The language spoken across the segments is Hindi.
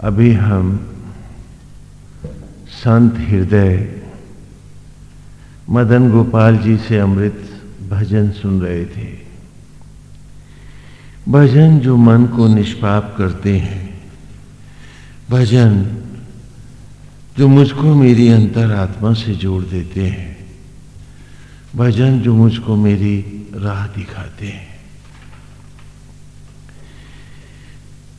अभी हम संत हृदय मदन गोपाल जी से अमृत भजन सुन रहे थे। भजन जो मन को निष्पाप करते हैं, भजन जो मुझको मेरी अंतरात्मा से जोड़ देते हैं, भजन जो मुझको मेरी राह दिखाते हैं।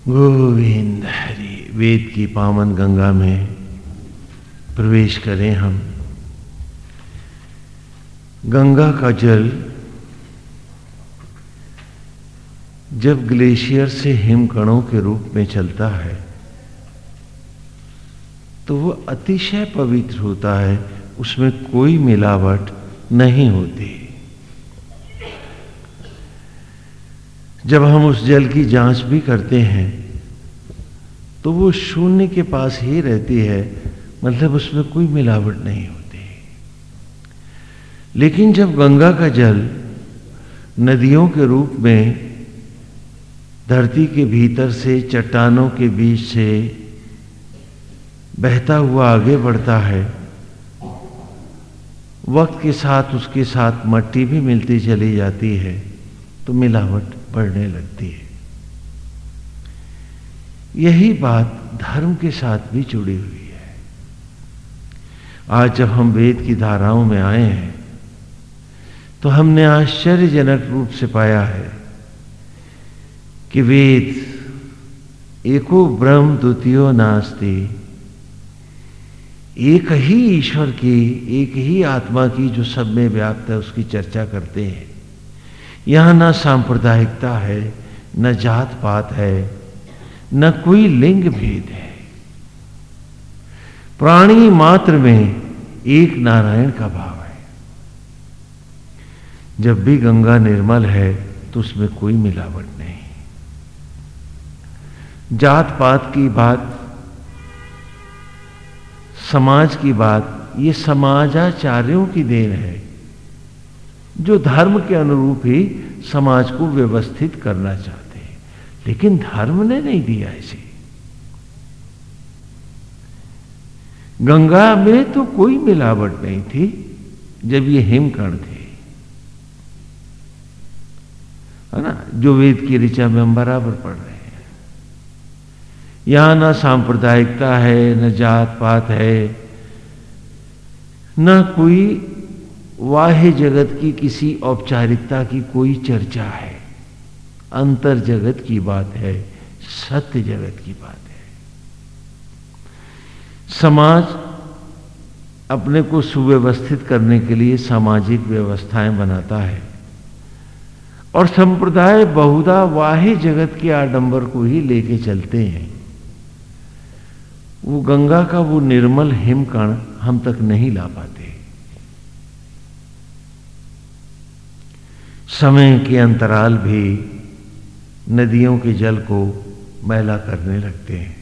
गोविंद हरि, वेद की पावन गंगा में प्रवेश करें हम। गंगा का जल जब ग्लेशियर से हिमकणों के रूप में चलता है तो वह अतिशय पवित्र होता है, उसमें कोई मिलावट नहीं होती। जब हम उस जल की जाँच भी करते हैं तो वो शून्य के पास ही रहती है मतलब उसमें कोई मिलावट नहीं होती। लेकिन जब गंगा का जल नदियों के रूप में, धरती के भीतर से, चट्टानों के बीच से बहता हुआ आगे बढ़ता है, वक्त के साथ उसके साथ मट्टी भी मिलती चली जाती है तो मिलावट बढ़ने लगती है। यही बात धर्म के साथ भी जुड़ी हुई है। आज जब हम वेद की धाराओं में आए हैं तो हमने आश्चर्यजनक रूप से पाया है कि वेद एको ब्रह्म द्वितीय नास्ती। एक ही ईश्वर की, एक ही आत्मा की जो सब में व्याप्त है, उसकी चर्चा करते हैं। यहाँ ना सांप्रदायिकता है, न जात पात है न कोई लिंग भेद है। प्राणी मात्र में एक नारायण का भाव है। जब भी गंगा निर्मल है तो उसमें कोई मिलावट नहीं। जात पात की बात, समाज की बात, ये समाजाचार्यों की देन है, जो धर्म के अनुरूप ही समाज को व्यवस्थित करना चाहते लेकिन धर्म ने नहीं दिया इसे। गंगा में तो कोई मिलावट नहीं थी, जब ये हिमकर्ण थे। है ना? जो वेद की ऋचा में हम बराबर पढ़ रहे हैं। यहाँ ना सांप्रदायिकता है, न जात पात है, न कोई वाह्य जगत की किसी औपचारिकता की कोई चर्चा है। अंतर जगत की बात है, सत्य जगत की बात है। समाज अपने को सुव्यवस्थित करने के लिए सामाजिक व्यवस्थाएँ बनाता है। और संप्रदाय बहुधा वाह्य जगत के आडंबर को ही लेके चलते हैं। वो गंगा का वो निर्मल हिमकण हम तक नहीं ला पाते। समय के अंतराल भी नदियों के जल को मैला करने लगते हैं।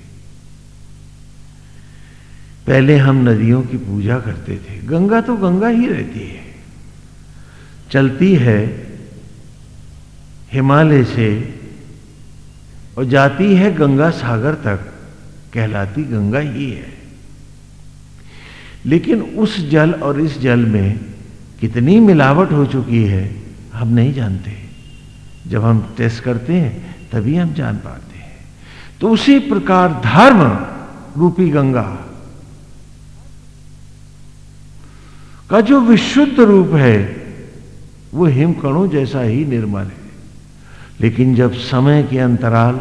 पहले हम नदियों की पूजा करते थे। गंगा तो गंगा ही रहती है। चलती है हिमालय से और जाती है गंगा सागर तक। कहलाती गंगा ही है। लेकिन उस जल और इस जल में कितनी मिलावट हो चुकी है, हम नहीं जानते। जब हम टेस्ट करते हैं, तभी हम जान पाते हैं। तो उसी प्रकार धर्म, रूपी गंगा, का जो विशुद्ध रूप है, वो हिमकणों जैसा ही निर्मल है। लेकिन जब समय के अंतराल,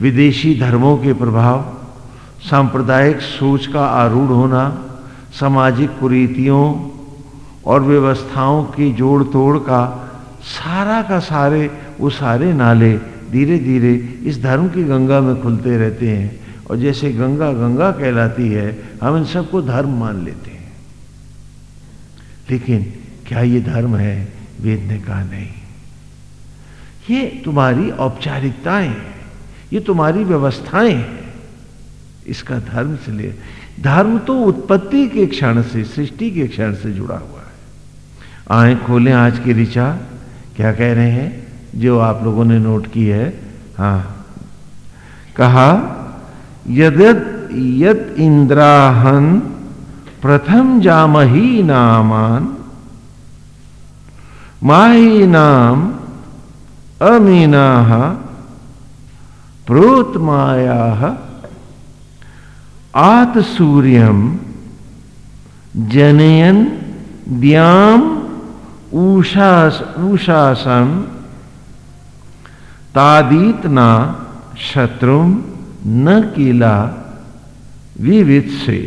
विदेशी धर्मों के प्रभाव, सांप्रदायिक सोच का आरूढ़ होना, सामाजिक कुरीतियों और व्यवस्थाओं की जोड़ तोड़ का सारा का सारे, वो सारे नाले धीरे धीरे इस धर्म की गंगा में खुलते रहते हैं और जैसे गंगा गंगा कहलाती है, हम इन सबको धर्म मान लेते हैं। लेकिन क्या ये धर्म है? वेद ने कहा नहीं। ये तुम्हारी औपचारिकताएँ हैं, ये तुम्हारी व्यवस्थाएँ हैं। इसका धर्म से ले, धर्म तो उत्पत्ति के क्षण से, सृष्टि के क्षण से जुड़ा हुआ है। आए खोलें आज की ऋचा क्या कह रहे हैं? जो आप लोगों ने नोट की है। हाँ। कहा, यदत, यत इंद्राहन प्रथम जामही नामान, माही नाम अमीना प्रोत माया आत सूर्यम जनयन द्याम उषास उषासन तादीतना शत्रु न किला विविध से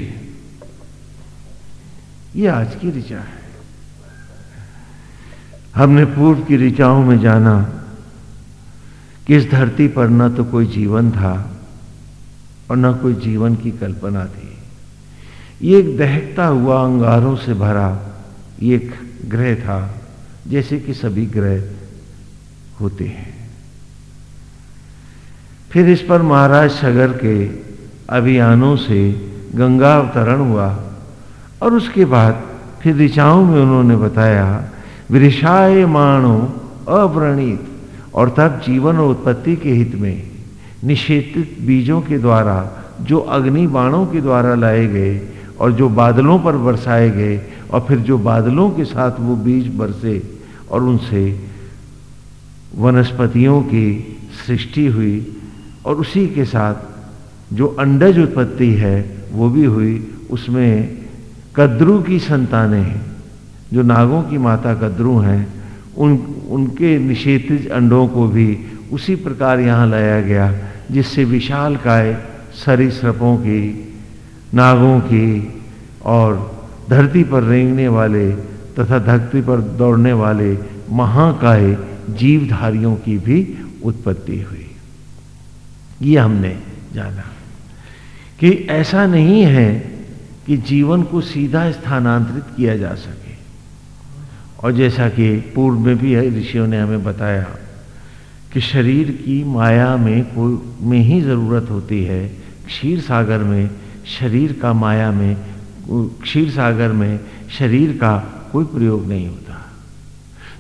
ये आज की ऋचा है। हमने पूर्व की ऋचाओं में जाना कि इस धरती पर न तो कोई जीवन था और न कोई जीवन की कल्पना थी। ये एक दहकता हुआ अंगारों से भरा एक ग्रह था, जैसे कि सभी ग्रह होते हैं। फिर इस पर महाराज सगर के अभियानों से गंगा अवतरण हुआ और उसके बाद फिर ऋचाओं में उन्होंने बताया विषाय माणो अव्रणित और तब जीवन और उत्पत्ति के हित में निषेधित बीजों के द्वारा, जो अग्नि बाणों के द्वारा लाए गए और जो बादलों पर बरसाए गए और फिर जो बादलों के साथ वो बीज बरसे और उनसे वनस्पतियों की सृष्टि हुई और उसी के साथ जो अंडज उत्पत्ति है वो भी हुई, उसमें कद्रू की संतानें हैं, जो नागों की माता कद्रू हैं, उन, उनके निषेधित अंडों को भी उसी प्रकार यहाँ लाया गया, जिससे विशाल काय सरीसृपों की नागों की और धरती पर रेंगने वाले तथा धरती पर दौड़ने वाले महाकाय जीवधारियों की भी उत्पत्ति हुई। ये हमने जाना। कि ऐसा नहीं है कि जीवन को सीधा स्थानांतरित किया जा सके। और जैसा कि पूर्व में भी ऋषियों ने हमें बताया कि शरीर की माया में कोई, में ही ज़रूरत होती है, क्षीर सागर में शरीर का माया में क्षीर सागर में शरीर का कोई प्रयोग नहीं होता।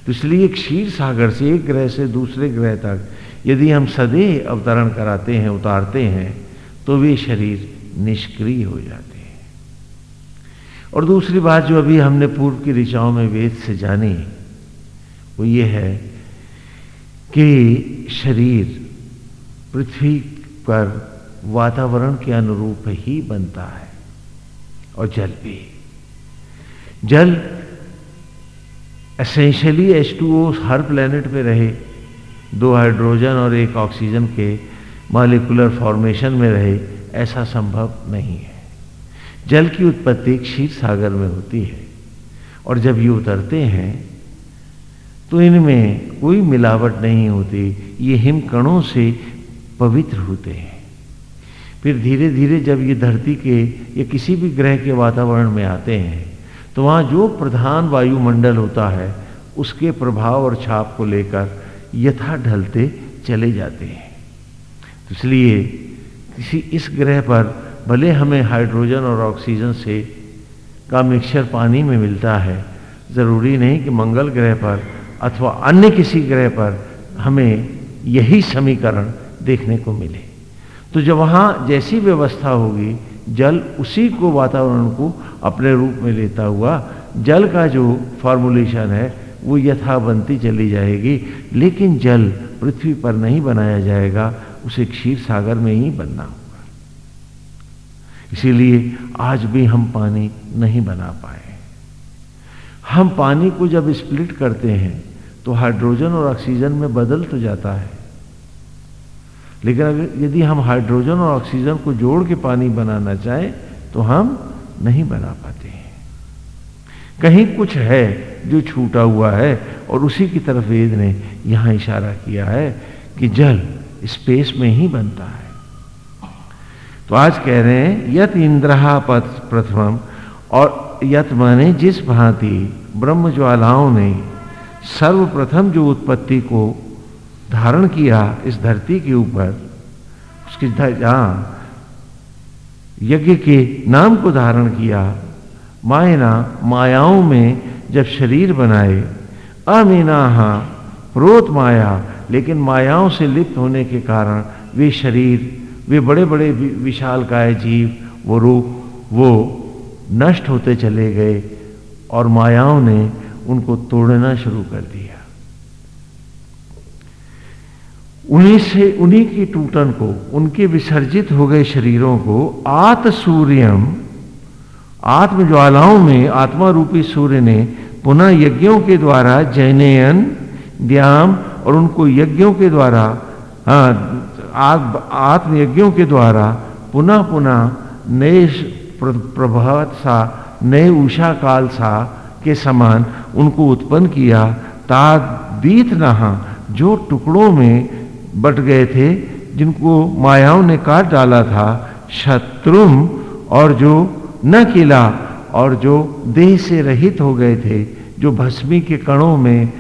तो इसलिए क्षीर सागर से एक ग्रह से दूसरे ग्रह तक यदि हम सदैव अवतरण कराते हैं, उतारते हैं तो वे शरीर निष्क्रिय हो जाते हैं। और दूसरी बात जो अभी हमने पूर्व की ऋचाओं में वेद से जानी, वो ये है कि शरीर पृथ्वी पर वातावरण के अनुरूप ही बनता है। और जल भी। जल एसेंशियली एच टू ओ हर प्लेनेट पे रहे, दो हाइड्रोजन और एक ऑक्सीजन के मालिकुलर फॉर्मेशन में रहे, ऐसा संभव नहीं है। जल की उत्पत्ति क्षीर सागर में होती है। और जब ये उतरते हैं तो इनमें कोई मिलावट नहीं होती, ये हिमकणों से पवित्र होते हैं। फिर धीरे धीरे जब ये धरती के या किसी भी ग्रह के वातावरण में आते हैं तो वहाँ जो प्रधान वायुमंडल होता है, उसके प्रभाव और छाप को लेकर यथा ढलते चले जाते हैं। तो इसलिए किसी इस ग्रह पर भले हमें हाइड्रोजन और ऑक्सीजन से का मिक्सचर पानी में मिलता है, ज़रूरी नहीं कि मंगल ग्रह पर अथवा अन्य किसी ग्रह पर हमें यही समीकरण देखने को मिले। तो जब वहाँ जैसी व्यवस्था होगी, जल उसी को वातावरण को अपने रूप में लेता हुआ, जल का जो फॉर्मुलेशन है, वो यथा बनती चली जाएगी। लेकिन जल पृथ्वी पर नहीं बनाया जाएगा, उसे क्षीर सागर में ही बनना होगा। इसीलिए आज भी हम पानी नहीं बना पाए। हम पानी को जब स्प्लिट करते हैं तो हाइड्रोजन और ऑक्सीजन में बदल तो जाता है। लेकिन अगर यदि हम हाइड्रोजन और ऑक्सीजन को जोड़ के पानी बनाना चाहें तो हम नहीं बना पाते हैं। कहीं कुछ है जो छूटा हुआ है और उसी की तरफ़ वेद ने यहाँ इशारा किया है कि जल स्पेस में ही बनता है। तो आज कह रहे हैं, यत इंद्रहा पथ प्रथम और यत माने जिस भांति ब्रह्म ज्वालाओं ने सर्वप्रथम जो उत्पत्ति को धारण किया इस धरती के ऊपर, उसकी जहाँ यज्ञ के नाम को धारण किया, मायना मायाओं में जब शरीर बनाए अमीना प्रोत माया, लेकिन मायाओं से लिप्त होने के कारण वे शरीर, वे बड़े बड़े विशाल काय जीव, वो रूप वो नष्ट होते चले गए और मायाओं ने उनको तोड़ना शुरू कर दिया। उन्हीं से, उन्हीं की टूटन को, उनके विसर्जित हो गए शरीरों को आत सूर्यम आत्म ज्वालाओं में आत्मा रूपी सूर्य ने पुनः यज्ञों के द्वारा जैनयन व्याम और उनको यज्ञों के द्वारा आत्म यज्ञों के द्वारा पुनः पुनः नए प्रभात सा, नए उषा काल सा के समान उनको उत्पन्न किया तादीत नहा, जो टुकड़ों में बट गए थे, जिनको मायाओं ने काट डाला था, शत्रुम और जो न किला और जो देह से रहित हो गए थे, जो भस्मी के कणों में,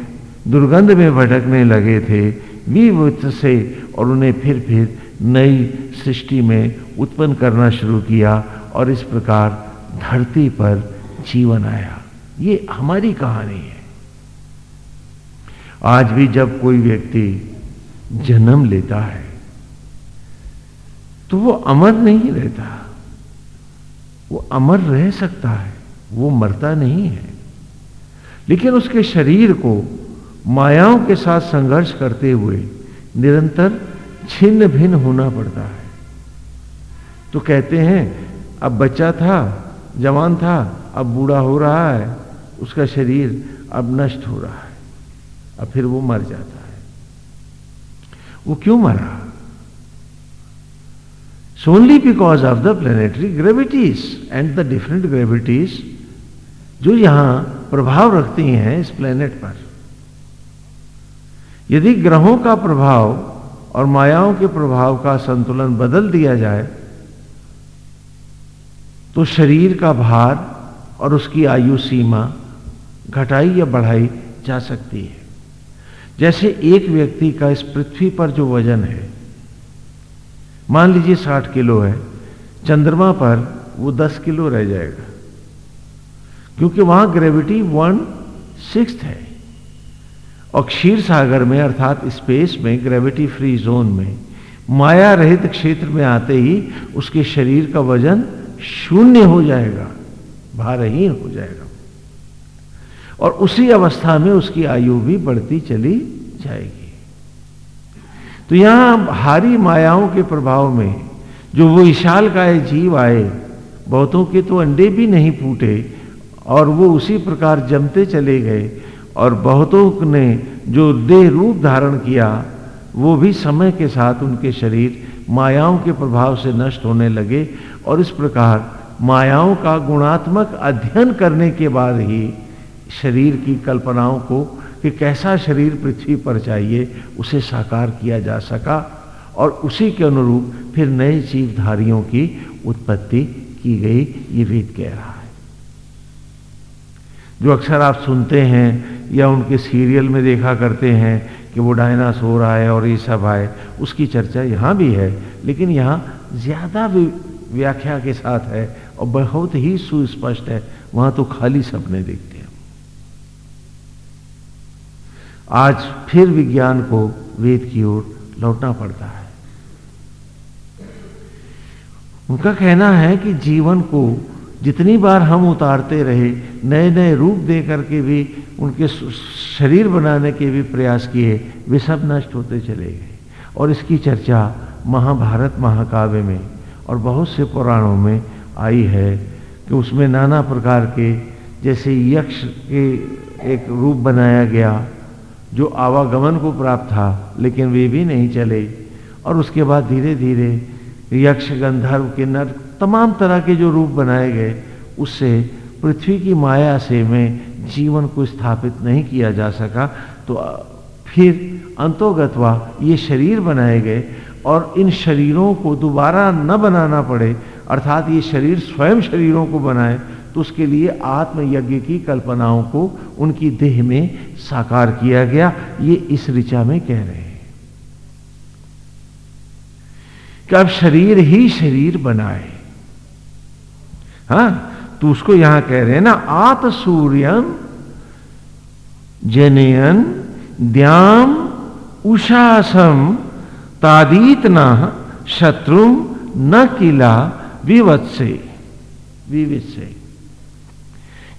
दुर्गंध में भटकने लगे थे विवृत से और उन्हें फिर फिर नई सृष्टि में उत्पन्न करना शुरू किया और इस प्रकार धरती पर जीवन आया। ये हमारी कहानी है। आज भी जब कोई व्यक्ति जन्म लेता है तो वो अमर नहीं रहता। वो अमर रह सकता है, वो मरता नहीं है। लेकिन उसके शरीर को मायाओं के साथ संघर्ष करते हुए निरंतर छिन्न भिन्न होना पड़ता है। तो कहते हैं, अब बच्चा था, जवान था, अब बूढ़ा हो रहा है, उसका शरीर अब नष्ट हो रहा है, अब फिर वो मर जाता है। वो क्यों मरा? So only because of the planetary gravities and the different gravities जो यहाँ प्रभाव रखती हैं इस प्लेनेट पर। यदि ग्रहों का प्रभाव और मायाओं के प्रभाव का संतुलन बदल दिया जाए तो शरीर का भार और उसकी आयु सीमा घटाई या बढ़ाई जा सकती है। जैसे एक व्यक्ति का इस पृथ्वी पर जो वज़न है, मान लीजिए साठ किलो है, चंद्रमा पर वो दस किलो रह जाएगा, क्योंकि वहाँ ग्रेविटी वन सिक्स है। और क्षीर सागर में अर्थात स्पेस में ग्रेविटी फ्री जोन में माया रहित क्षेत्र में आते ही उसके शरीर का वज़न शून्य हो जाएगा भारहीन हो जाएगा। और उसी अवस्था में उसकी आयु भी बढ़ती चली जाएगी। तो यहाँ हारी मायाओं के प्रभाव में जो वो विशाल का जीव आए, बहुतों के तो अंडे भी नहीं फूटे और वो उसी प्रकार जमते चले गए और बहुतों ने जो देह रूप धारण किया, वो भी समय के साथ उनके शरीर मायाओं के प्रभाव से नष्ट होने लगे और इस प्रकार मायाओं का गुणात्मक अध्ययन करने के बाद ही शरीर की कल्पनाओं को कि कैसा शरीर पृथ्वी पर चाहिए, उसे साकार किया जा सका और उसी के अनुरूप फिर नए जीवधारियों की उत्पत्ति की गई, ये वेद कह रहा है। जो अक्सर आप सुनते हैं या उनके सीरियल में देखा करते हैं कि वो डायनासोर आए और ये सब आए, उसकी चर्चा यहाँ भी है, लेकिन यहाँ ज़्यादा व्याख्या के साथ है और बहुत ही सुस्पष्ट है, वहाँ तो खाली सपने देखते आज फिर विज्ञान को वेद की ओर लौटना पड़ता है। उनका कहना है कि जीवन को जितनी बार हम उतारते रहे नए नए रूप दे करके भी, उनके शरीर बनाने के भी प्रयास किए, वे सब नष्ट होते चले गए। और इसकी चर्चा महाभारत महाकाव्य में और बहुत से पुराणों में आई है कि उसमें नाना प्रकार के, जैसे यक्ष के एक रूप बनाया गया जो आवागमन को प्राप्त था, लेकिन वे भी नहीं चले। और उसके बाद धीरे धीरे यक्ष, गंधर्व, किन्नर, तमाम तरह के जो रूप बनाए गए, उससे पृथ्वी की माया से में जीवन को स्थापित नहीं किया जा सका। तो फिर अंतोगतवा ये शरीर बनाए गए और इन शरीरों को दोबारा न बनाना पड़े, अर्थात ये शरीर स्वयं शरीरों को बनाए तो उसके लिए आत्मयज्ञ की कल्पनाओं को उनकी देह में साकार किया गया। ये इस ऋचा में कह रहे हैं कि अब शरीर ही शरीर बनाए। हाँ तो उसको यहाँ कह रहे हैं ना आत सूर्यम जनयन द्याम उषासम तादीत न शत्रु न किला विवत से विवित से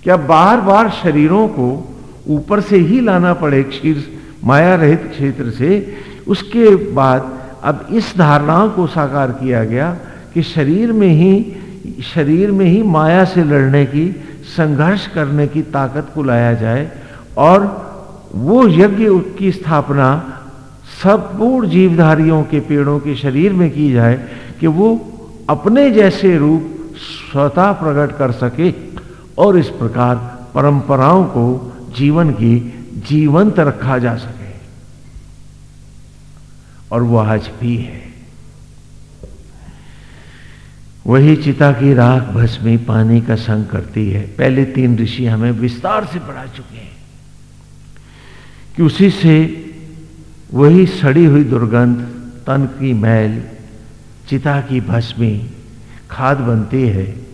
क्या बार बार शरीरों को ऊपर से ही लाना पड़े क्षीर माया रहित क्षेत्र से? उसके बाद अब इस धारणाओं को साकार किया गया कि शरीर में ही, शरीर में ही माया से लड़ने की, संघर्ष करने की ताकत को लाया जाए और वो यज्ञ की स्थापना सब पूर्ण जीवधारियों के पेड़ों के शरीर में की जाए कि वो अपने जैसे रूप स्वतः प्रकट कर सके। और इस प्रकार परंपराओं को जीवन की जीवंत रखा जा सके। और वो आज भी है। वही चिता की राख भस्मी पानी का संग करती है। पहले तीन ऋषि हमें विस्तार से पढ़ा चुके हैं कि उसी से वही सड़ी हुई दुर्गंध, तन की मैल, चिता की भस्मी, खाद बनती है।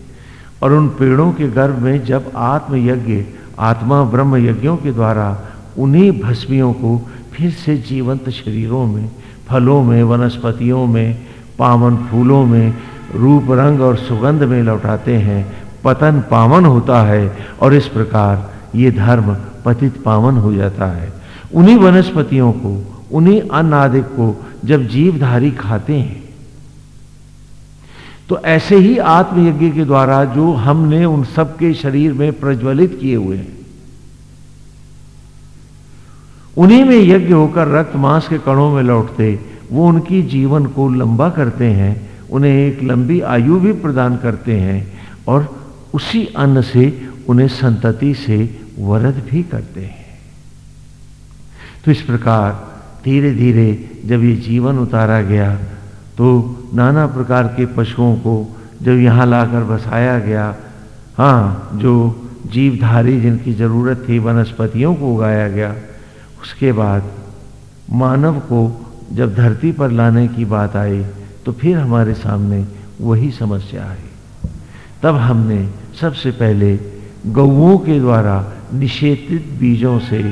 और उन पेड़ों के गर्भ में जब आत्मयज्ञ, आत्मा ब्रह्म यज्ञों के द्वारा उन्हीं भस्मियों को फिर से जीवंत शरीरों में, फलों में, वनस्पतियों में, पावन फूलों में, रूप रंग और सुगंध में लौटाते हैं, पतन पावन होता है और इस प्रकार ये धर्म पतित पावन हो जाता है। उन्हीं वनस्पतियों को, उन्हीं आदि को जब जीवधारी खाते हैं तो ऐसे ही आत्मयज्ञ के द्वारा जो हमने उन सबके शरीर में प्रज्वलित किए हुए हैं। उन्हीं में यज्ञ होकर रक्त मांस के कणों में लौटते, वो उनकी जीवन को लंबा करते हैं, उन्हें एक लंबी आयु भी प्रदान करते हैं और उसी अन्न से, उन्हें संतति से वरद भी करते हैं। तो इस प्रकार धीरे धीरे जब ये जीवन उतारा गया तो नाना प्रकार के पशुओं को जब यहाँ लाकर बसाया गया हाँ जो जीवधारी जिनकी ज़रूरत थी, वनस्पतियों को उगाया गया, उसके बाद मानव को जब धरती पर लाने की बात आई तो फिर हमारे सामने वही समस्या आई। तब हमने सबसे पहले गौओं के द्वारा निषेधित बीजों से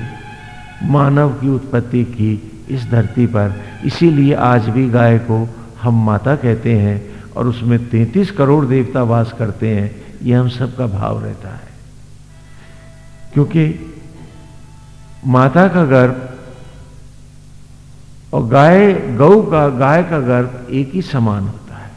मानव की उत्पत्ति की इस धरती पर। इसीलिए आज भी गाय को हम माता कहते हैं और उसमें तैतीस करोड़ देवता वास करते हैं यह हम सबका भाव रहता है। क्योंकि माता का गर्भ और गाय, गौ का, गाय का गर्भ एक ही समान होता है।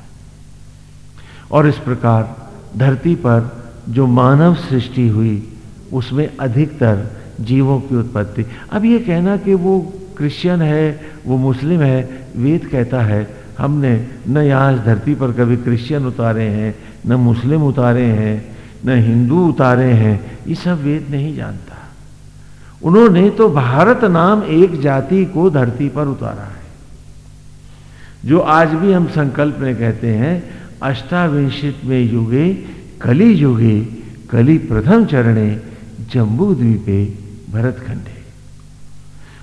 और इस प्रकार धरती पर जो मानव सृष्टि हुई, उसमें अधिकतर जीवों की उत्पत्ति। अब ये कहना कि वो क्रिश्चियन है, वो मुस्लिम है, वेद कहता है हमने न यहाँ धरती पर कभी क्रिश्चियन उतारे हैं, न मुस्लिम उतारे हैं, न हिंदू उतारे हैं, ये सब वेद नहीं जानता। उन्होंने तो भारत नाम एक जाति को धरती पर उतारा है। जो आज भी हम संकल्प में कहते हैं, अष्टाविंशित में युगे, कली युगे, कली प्रथम चरणे, जम्बू द्वीपे भरत खंडे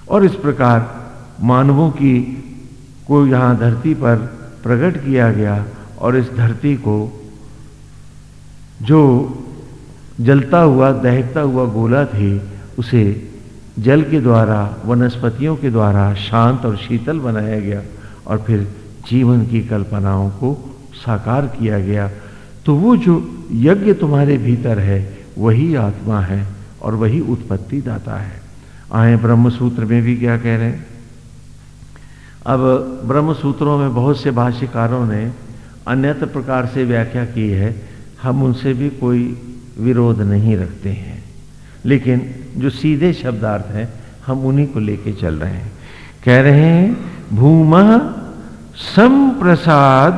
और इस प्रकार मानवों की को यहाँ धरती पर प्रकट किया गया और इस धरती को जो जलता हुआ, दहकता हुआ गोला थी, उसे जल के द्वारा, वनस्पतियों के द्वारा शांत और शीतल बनाया गया और फिर जीवन की कल्पनाओं को साकार किया गया। तो वो जो यज्ञ तुम्हारे भीतर है, वही आत्मा है और वही उत्पत्ति दाता है। आए ब्रह्म सूत्र में भी क्या कह रहे हैं? अब ब्रह्म सूत्रों में बहुत से भाष्यकारों ने अन्यत्र प्रकार से व्याख्या की है, हम उनसे भी कोई विरोध नहीं रखते हैं। लेकिन जो सीधे शब्दार्थ हैं, हम उन्हीं को लेके चल रहे हैं। कह रहे हैं, भूमा संप्रसाद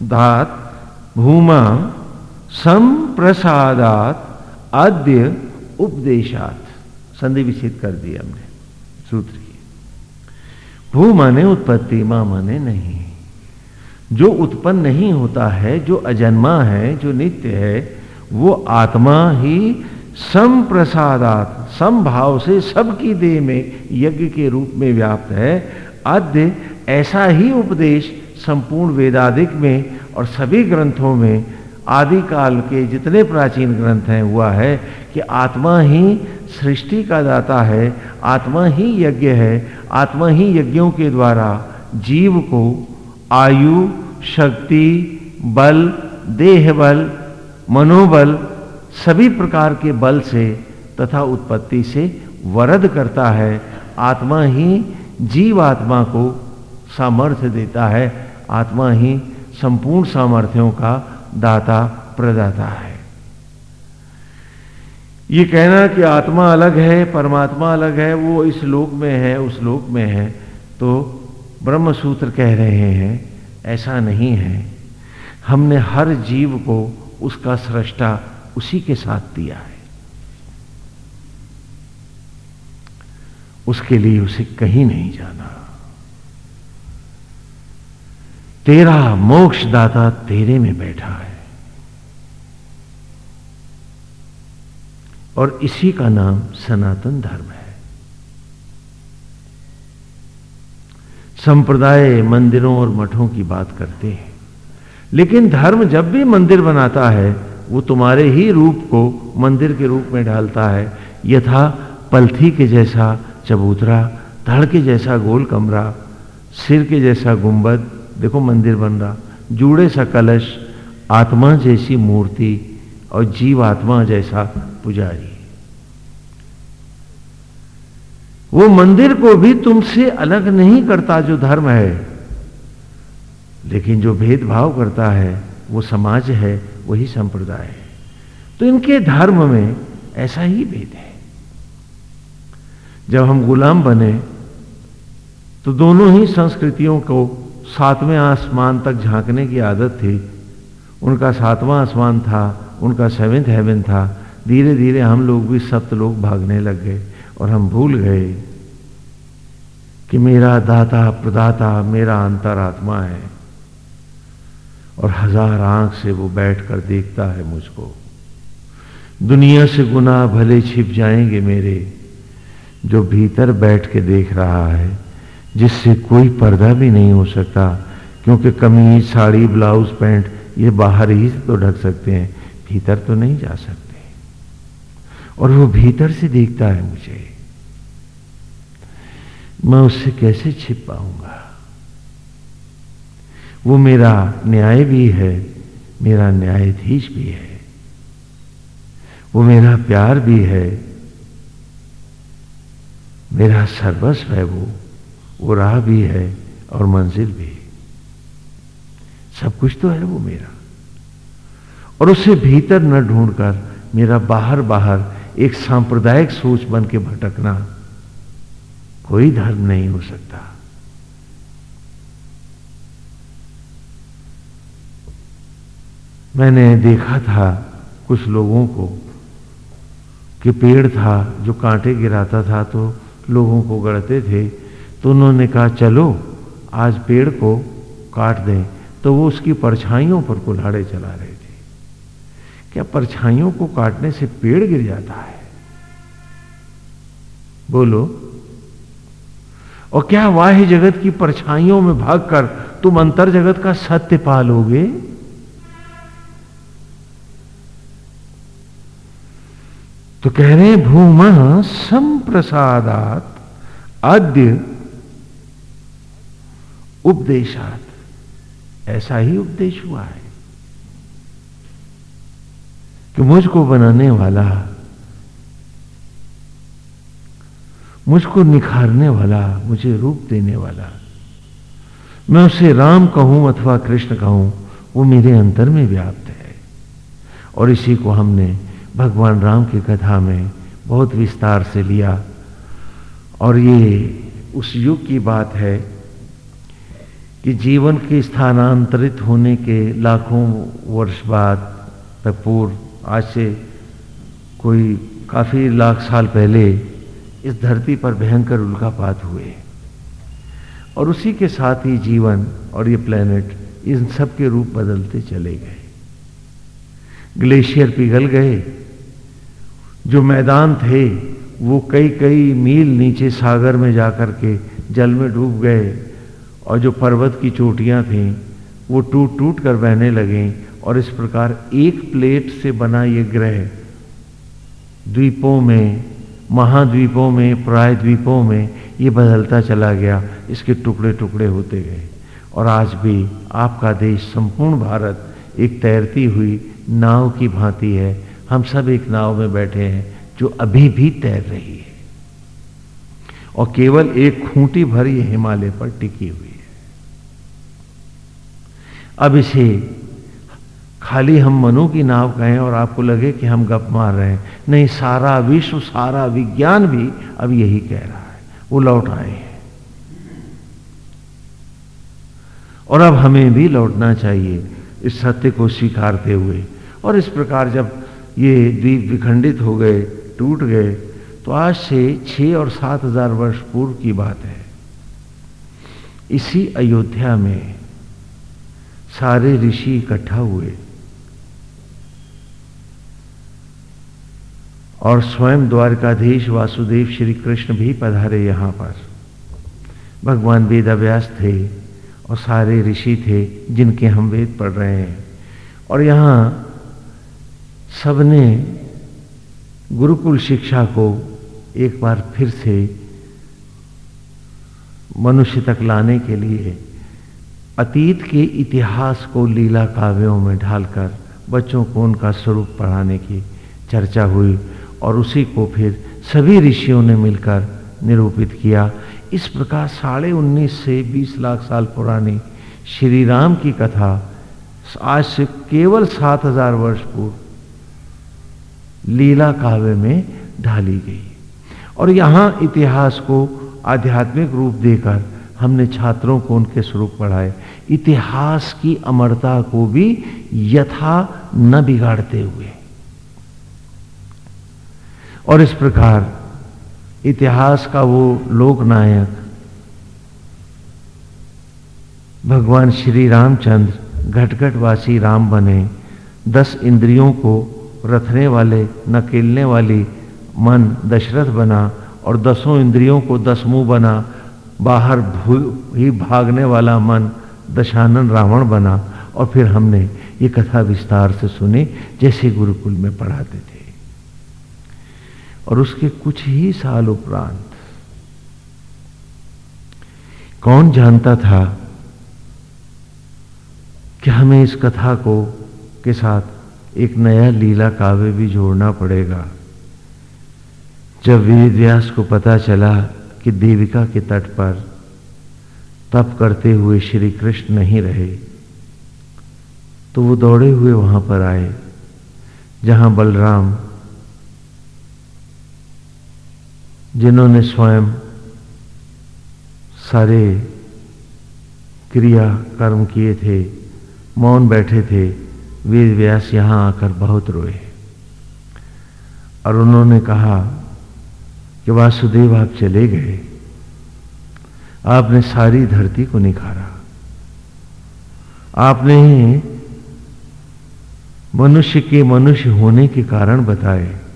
दात, भूमा संप्रसादात आद्य उपदेशात। संधि विच्छेद कर दिया हमने, सूत्र। भू माने उत्पत्ति माँ माने नहीं। जो उत्पन्न नहीं होता है, जो अजन्मा है, जो नित्य है, वो आत्मा ही संप्रसादात समभाव से सबकी देह में, यज्ञ के रूप में व्याप्त है। आद्य ऐसा ही उपदेश संपूर्ण वेदाधिक में और सभी ग्रंथों में, आदिकाल के जितने प्राचीन ग्रंथ हैं, हुआ है कि आत्मा ही सृष्टि का दाता है, आत्मा ही यज्ञ है। आत्मा ही यज्ञों के द्वारा जीव को आयु, शक्ति, बल, देह बल, मनोबल सभी प्रकार के बल से तथा उत्पत्ति से वरद करता है। आत्मा ही जीव आत्मा को सामर्थ्य देता है। आत्मा ही संपूर्ण सामर्थ्यों का दाता प्रदाता है। ये कहना कि आत्मा अलग है, परमात्मा अलग है, वो इस लोक में है, उस लोक में है तो ब्रह्म सूत्र कह रहे हैं, ऐसा नहीं है। हमने हर जीव को उसका सृष्टा उसी के साथ दिया है। उसके लिए उसे कहीं नहीं जाना। तेरा मोक्षदाता तेरे में बैठा है। और इसी का नाम सनातन धर्म है। संप्रदाय मंदिरों और मठों की बात करते हैं, लेकिन धर्म जब भी मंदिर बनाता है, वो तुम्हारे ही रूप को मंदिर के रूप में डालता है। यथा पलथी के जैसा चबूतरा, धड़ के जैसा गोल कमरा, सिर के जैसा गुंबद, देखो मंदिर बन रहा, जूड़े सा कलश, आत्मा जैसी मूर्ति और जीव आत्मा जैसा पुजारी। वो मंदिर को भी तुमसे अलग नहीं करता जो धर्म है, लेकिन जो भेदभाव करता है, वो समाज है, वही संप्रदाय है। तो इनके धर्म में ऐसा ही भेद है। जब हम गुलाम बने तो दोनों ही संस्कृतियों को सातवें आसमान तक झांकने की आदत थी। उनका सातवां आसमान था उनका सेवेंथ हेवन था। धीरे धीरे हम लोग भी सप्त लोग भागने लग गए और हम भूल गए कि मेरा दाता, प्रदाता मेरा अंतरात्मा है और हज़ार आँख से वो बैठकर देखता है मुझको। दुनिया से गुना भले छिप जाएँगे मेरे, जो भीतर बैठ के देख रहा है, जिससे कोई पर्दा भी नहीं हो सकता, क्योंकि कमीज, साड़ी, ब्लाउज, पैंट ये बाहर ही तो ढक सकते हैं। भीतर तो नहीं जा सकते। और वो भीतर से देखता है मुझे। मैं उससे कैसे छिप पाऊँगा? वो मेरा न्याय भी है, मेरा न्यायाधीश भी है। वो मेरा प्यार भी है, मेरा सर्वस्व है वो। वो राह भी है और मंजिल भी। सब कुछ तो है वो मेरा। और उसे भीतर न ढूंढकर मेरा बाहर बाहर एक सांप्रदायिक सोच बन के भटकना कोई धर्म नहीं हो सकता। मैंने देखा था कुछ लोगों को कि पेड़ था जो कांटे गिराता था तो लोगों को गड़ते थे तो उन्होंने कहा, चलो, आज पेड़ को काट दें। तो वो उसकी परछाइयों पर कुल्हाड़े चला रहे क्या परछाइयों को काटने से पेड़ गिर जाता है। बोलो, और क्या वाह्य जगत की परछाइयों में भागकर तुम अंतर जगत का सत्य पालोगे? तो कह रहे भूम संप्रसादात आद्य उपदेशात। ऐसा ही उपदेश हुआ है। कि मुझको बनाने वाला, मुझको निखारने वाला, मुझे रूप देने वाला। मैं उसे राम कहूँ अथवा कृष्ण कहूँ, वो मेरे अंतर में व्याप्त है। और इसी को हमने भगवान राम की कथा में बहुत विस्तार से लिया। और ये उस युग की बात है कि जीवन के स्थानांतरित होने के लाखों वर्ष बाद तक पूर्व आज से कोई काफ़ी लाख साल पहले इस धरती पर भयंकर उल्कापात हुए। और उसी के साथ ही जीवन और ये प्लेनेट इन सब के रूप बदलते चले गए। ग्लेशियर पिघल गए। जो मैदान थे, वो कई कई मील नीचे सागर में जाकर के जल में डूब गए। और जो पर्वत की चोटियाँ थीं, वो टूट टूट कर बहने लगे। और इस प्रकार एक प्लेट से बना ये ग्रह द्वीपों में, महाद्वीपों में प्राय द्वीपों में ये बदलता चला गया, इसके टुकड़े टुकड़े होते गए। और आज भी आपका देश संपूर्ण भारत एक तैरती हुई नाव की भांति है। हम सब एक नाव में बैठे हैं जो अभी भी तैर रही है। और केवल एक खूंटी भर ये हिमालय पर टिकी हुई है। अब इसे खाली हम मनु की नाव कहें और आपको लगे कि हम गप मार रहे हैं। नहीं, सारा विश्व, सारा विज्ञान भी अब यही कह रहा है। वो लौट आए हैं। और अब हमें भी लौटना चाहिए इस सत्य को स्वीकारते हुए। और इस प्रकार जब ये द्वीप विखंडित हो गए, टूट गए तो आज से छह और सात हज़ार वर्ष पूर्व की बात है। इसी अयोध्या में सारे ऋषि इकट्ठा हुए और स्वयं द्वारकाधीश वासुदेव श्री कृष्ण भी पधारे यहाँ पर। भगवान वेदाव्यास थे और सारे ऋषि थे जिनके हम वेद पढ़ रहे हैं। और यहाँ सबने गुरुकुल शिक्षा को एक बार फिर से मनुष्य तक लाने के लिए अतीत के इतिहास को लीला काव्यों में ढालकर बच्चों को उनका स्वरूप पढ़ाने की चर्चा हुई। और उसी को फिर सभी ऋषियों ने मिलकर निरूपित किया। इस प्रकार साढ़े उन्नीस से बीस लाख साल पुरानी श्री राम की कथा आज से केवल सात हज़ार वर्ष पूर्व लीला काव्य में ढाली गई। और यहाँ इतिहास को आध्यात्मिक रूप देकर हमने छात्रों को उनके स्वरूप पढ़ाए। इतिहास की अमरता को भी यथा न बिगाड़ते हुए और इस प्रकार इतिहास का वो लोकनायक भगवान श्री रामचंद्र घटघटवासी राम बने, दस इंद्रियों को रथने वाले, नकेलने वाली मन दशरथ बना और दसों इंद्रियों को दस मुँह बना, बाहर ही भागने वाला मन दशानन रावण बना और फिर हमने ये कथा विस्तार से सुनी, जैसे गुरुकुल में पढ़ाते थे। और उसके कुछ ही साल उपरांत कौन जानता था कि हमें इस कथा को के साथ एक नया लीला काव्य भी जोड़ना पड़ेगा? जब वेद व्यास को पता चला कि देविका के तट पर तप करते हुए श्री कृष्ण नहीं रहे तो वो दौड़े हुए वहाँ पर आए, जहाँ बलराम जिन्होंने स्वयं सारे क्रिया कर्म किए थे, मौन बैठे थे वेद व्यास यहाँ आकर बहुत रोए। और उन्होंने कहा कि वासुदेव आप चले गए। आपने सारी धरती को निखारा। आपने ही मनुष्य के मनुष्य होने के कारण बताए।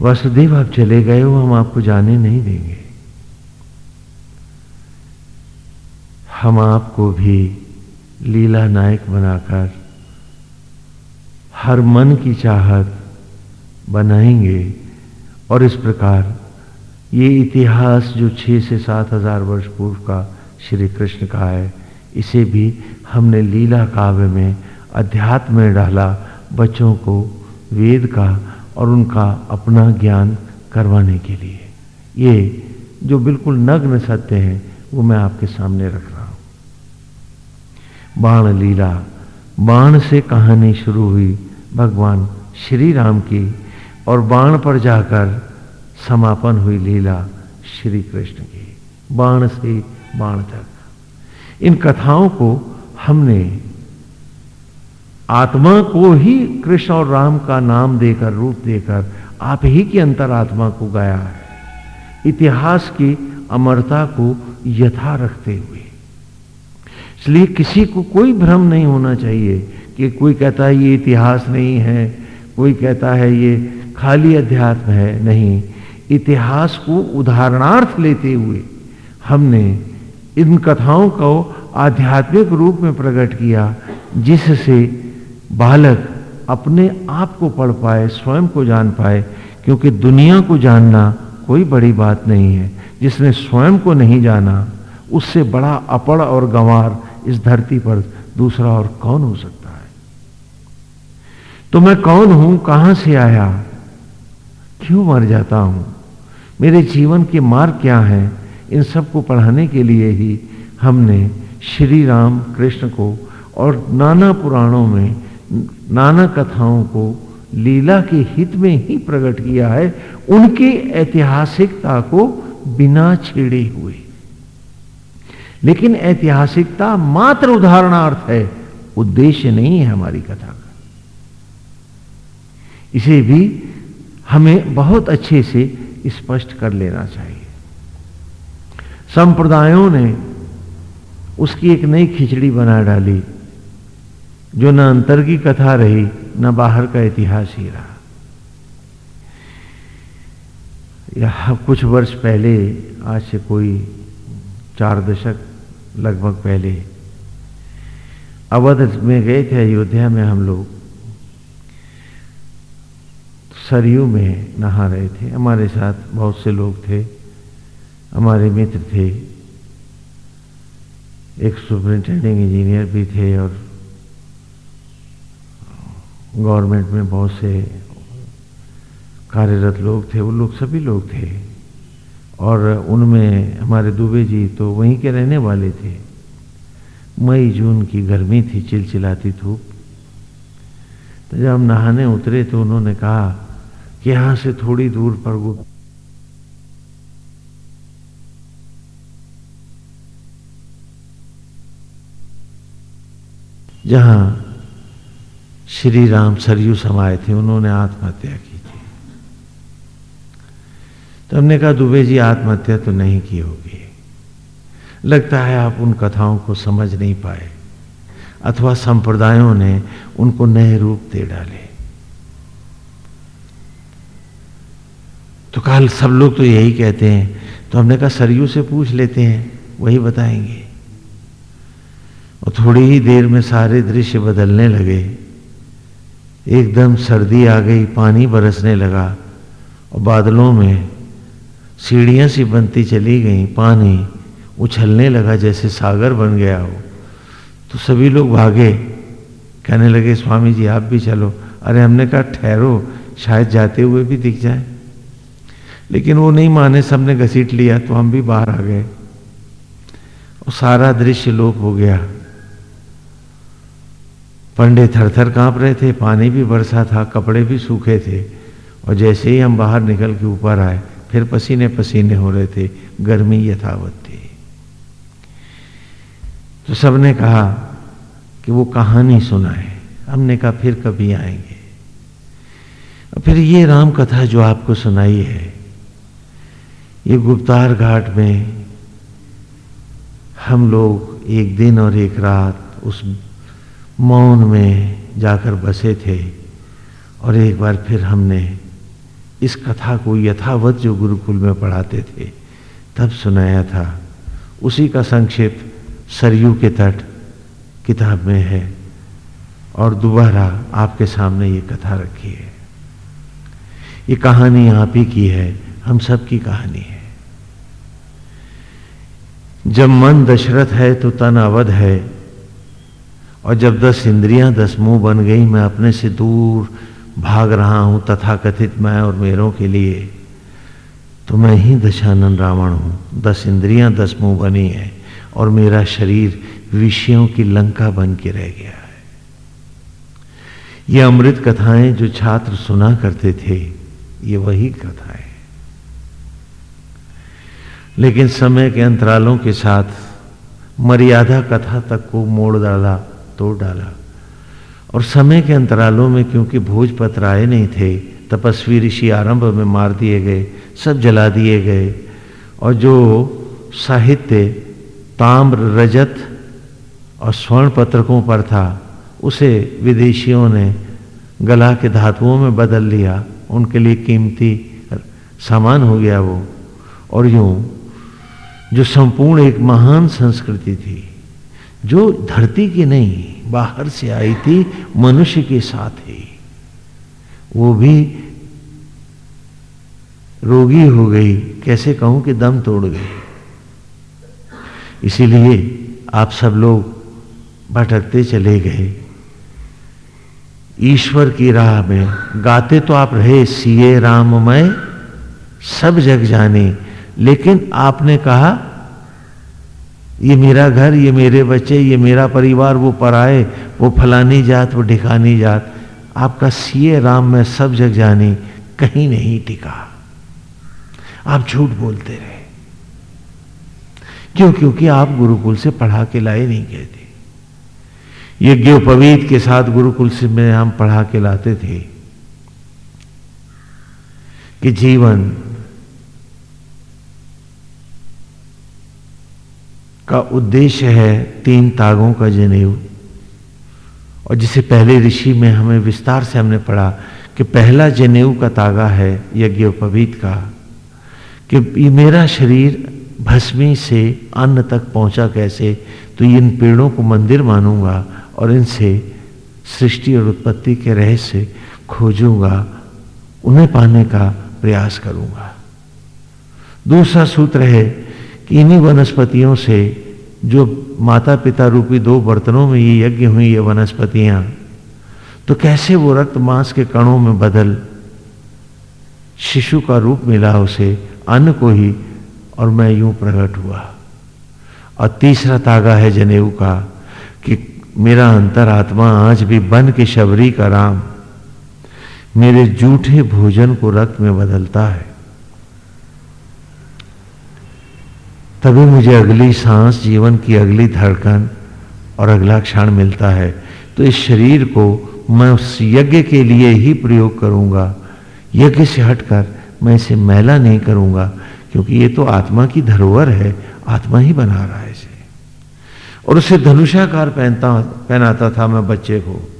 वासुदेव, आप चले गए हो, हम आपको जाने नहीं देंगे। हम आपको भी लीला नायक बनाकर हर मन की चाहत बनाएँगे। और इस प्रकार ये इतिहास जो छह से सात हज़ार वर्ष पूर्व का श्री कृष्ण का है, इसे भी हमने लीला काव्य में अध्यात्म में डाला, बच्चों को वेद का और उनका अपना ज्ञान करवाने के लिए। ये जो बिल्कुल नग्न सत्य है, वो मैं आपके सामने रख रहा हूँ। बाण लीला बाण से कहानी शुरू हुई भगवान श्री राम की और बाण पर जाकर समापन हुई लीला श्री कृष्ण की। बाण से बाण तक। इन कथाओं को हमने आत्मा को ही कृष्ण और राम का नाम देकर, रूप देकर आप ही की अंतरात्मा को गाया है। इतिहास की अमरता को यथा रखते हुए। इसलिए किसी को कोई भ्रम नहीं होना चाहिए कि कोई कहता है ये इतिहास नहीं है, कोई कहता है ये खाली अध्यात्म है। नहीं, इतिहास को उदाहरणार्थ लेते हुए हमने इन कथाओं को आध्यात्मिक रूप में प्रकट किया, जिससे बालक अपने आप को पढ़ पाए, स्वयं को जान पाए, क्योंकि दुनिया को जानना कोई बड़ी बात नहीं है। जिसने स्वयं को नहीं जाना, उससे बड़ा अपड़ और गंवार इस धरती पर दूसरा और कौन हो सकता है? तो मैं कौन हूँ? कहाँ से आया? क्यों मर जाता हूँ? मेरे जीवन के मार्ग क्या है? इन सबको पढ़ाने के लिए ही हमने श्री राम कृष्ण को और नाना पुराणों में नाना कथाओं को लीला के हित में ही प्रकट किया है, उनकी ऐतिहासिकता को बिना छेड़े हुए। लेकिन ऐतिहासिकता मात्र उदाहरणार्थ है, उद्देश्य नहीं है हमारी कथा का। इसे भी हमें बहुत अच्छे से स्पष्ट कर लेना चाहिए। संप्रदायों ने उसकी एक नई खिचड़ी बना डाली। जो न अंतर की कथा रही, न बाहर का इतिहास ही रहा। यह कुछ वर्ष पहले, आज से कोई चार दशक लगभग पहले, अवध में गए थे अयोध्या में हम लोग। सरयू में नहा रहे थे। हमारे साथ बहुत से लोग थे। हमारे मित्र थे। एक सुपरिंटेंडिंग इंजीनियर भी थे और गवर्नमेंट में बहुत से कार्यरत लोग थे, वो लोग सभी लोग थे। और उनमें हमारे दुबे जी तो वहीं के रहने वाले थे। मई, जून की गर्मी थी, चिलचिलाती धूप। तो जब हम नहाने उतरे तो उन्होंने कहा कि यहाँ से थोड़ी दूर पर गुप्त जहाँ श्री राम सरयू समाये थे, उन्होंने आत्महत्या की थी। तो हमने कहा, दुबे जी, आत्महत्या तो नहीं की होगी। लगता है आप उन कथाओं को समझ नहीं पाए, अथवा संप्रदायों ने उनको नए रूप दे डाले। तो कल सब लोग तो यही कहते हैं तो हमने कहा, सरयू से पूछ लेते हैं, वही बताएँगे। और थोड़ी ही देर में सारे दृश्य बदलने लगे। एकदम सर्दी आ गई, पानी बरसने लगा और बादलों में सीढ़ियाँ सी बनती चली गई, पानी उछलने लगा जैसे सागर बन गया हो। तो सभी लोग भागे, कहने लगे, स्वामी जी, आप भी चलो। अरे, हमने कहा, ठहरो, शायद जाते हुए भी दिख जाए। लेकिन वो नहीं माने, सबने घसीट लिया तो हम भी बाहर आ गए। और सारा दृश्य लोप हो गया। पंडे थर थर काँप रहे थे, पानी भी बरसा था, कपड़े भी सूखे थे। और जैसे ही हम बाहर निकल के ऊपर आए, फिर पसीने पसीने हो रहे थे, गर्मी यथावत थी। तो सबने कहा कि वो कहानी सुनाए। हमने कहा, फिर कभी आएँगे। और फिर ये राम कथा जो आपको सुनाई है, ये गुप्तार घाट में हम लोग एक दिन और एक रात उस मौन में जाकर बसे थे और एक बार फिर हमने इस कथा को यथावत जो गुरुकुल में पढ़ाते थे, तब सुनाया था। उसी का संक्षेप सरयू के तट किताब में है और दोबारा आपके सामने ये कथा रखी है। ये कहानी आप ही की है, हम सब की कहानी है। जब मन दशरथ है तो तन अवध है और जब दस इंद्रियाँ, दस मुँह बन गई, मैं अपने से दूर भाग रहा हूँ तथा कथित मैं और मेरों के लिए। तो मैं ही दशानन रावण हूँ। दस इंद्रियाँ, दस मुँह बनी है और मेरा शरीर विषयों की लंका बन के रह गया है। ये अमृत कथाएँ जो छात्र सुना करते थे, ये वही कथाएँ लेकिन समय के अंतरालों के साथ मर्यादा कथा तक को मोड़ डाला तोड़ डाला। और समय के अंतरालों में क्योंकि भोजपत्र आए नहीं थे, तपस्वी ऋषि आरंभ में मार दिए गए, सब जला दिए गए। और जो साहित्य, ताम्र, रजत और स्वर्ण पत्रकों पर था, उसे विदेशियों ने गला के धातुओं में बदल लिया। उनके लिए कीमती सामान हो गया वो। और यूँ, जो संपूर्ण एक महान संस्कृति थी। जो धरती की नहीं, बाहर से आई थी, मनुष्य के साथ ही। वो भी रोगी हो गई। कैसे कहूँ कि दम तोड़ गई। इसीलिए आप सब लोग भटकते चले गए। ईश्वर की राह में गाते तो आप रहे, सीए राममय सब जग जाने। लेकिन आपने कहा ये मेरा घर, ये मेरे बच्चे, ये मेरा परिवार, वो पराए, वो फलानी जात, वो ढिकानी जात। आपका सीए राम में सब जग जाने, कहीं नहीं टिका। आप झूठ बोलते रहे। क्यों? क्योंकि आप गुरुकुल से पढ़ा के लाए नहीं गए थे। यज्ञोपवीत के साथ गुरुकुल से में हम पढ़ा के लाते थे। कि जीवन का उद्देश्य है तीन तागों का जनेऊ। और जिसे पहले ऋषि में हमें विस्तार से हमने पढ़ा कि पहला जनेऊ का तागा है यज्ञोपवीत का, कि ये मेरा शरीर भस्मी से अन्न तक पहुँचा कैसे तो इन पेड़ों को मंदिर मानूँगा और इनसे सृष्टि और उत्पत्ति के रहस्य खोजूँगा, उन्हें पाने का प्रयास करूँगा। दूसरा सूत्र है इन्हीं वनस्पतियों से जो माता पिता रूपी दो बर्तनों में ये यज्ञ हुई ये वनस्पतियाँ तो कैसे वो रक्त मांस के कणों में बदल शिशु का रूप मिला उसे, अन्न को ही, और मैं यूँ प्रकट हुआ। और तीसरा तागा है जनेऊ का, कि मेरा अंतरात्मा आज भी बन के शबरी का राम, मेरे जूठे भोजन को रक्त में बदलता है। तभी मुझे अगली सांस, जीवन की अगली धड़कन और अगला क्षण मिलता है। तो इस शरीर को मैं उस यज्ञ के लिए ही प्रयोग करूँगा। यज्ञ से हटकर मैं इसे मैला नहीं करूँगा, क्योंकि ये तो आत्मा की धरोहर है, आत्मा ही बना रहा है इसे। और उसे धनुषाकार पहनता, पहनाता था मैं बच्चे को,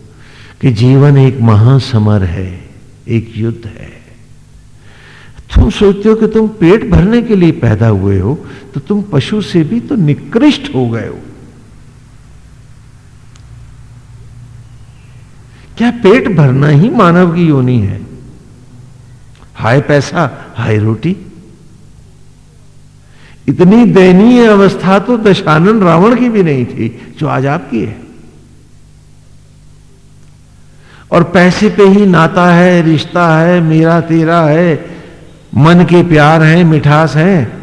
कि जीवन एक महासमर है, एक युद्ध है। तुम सोचते हो कि तुम पेट भरने के लिए पैदा हुए हो तो तुम पशु से भी तो निकृष्ट हो गए हो। क्या पेट भरना ही मानव की योनि है? हाय पैसा, हाय रोटी। इतनी दयनीय अवस्था तो दशानन रावण की भी नहीं थी, जो आज आपकी है। और पैसे पे ही नाता है, रिश्ता है, मेरा तेरा है मन के प्यार हैं, मिठास हैं।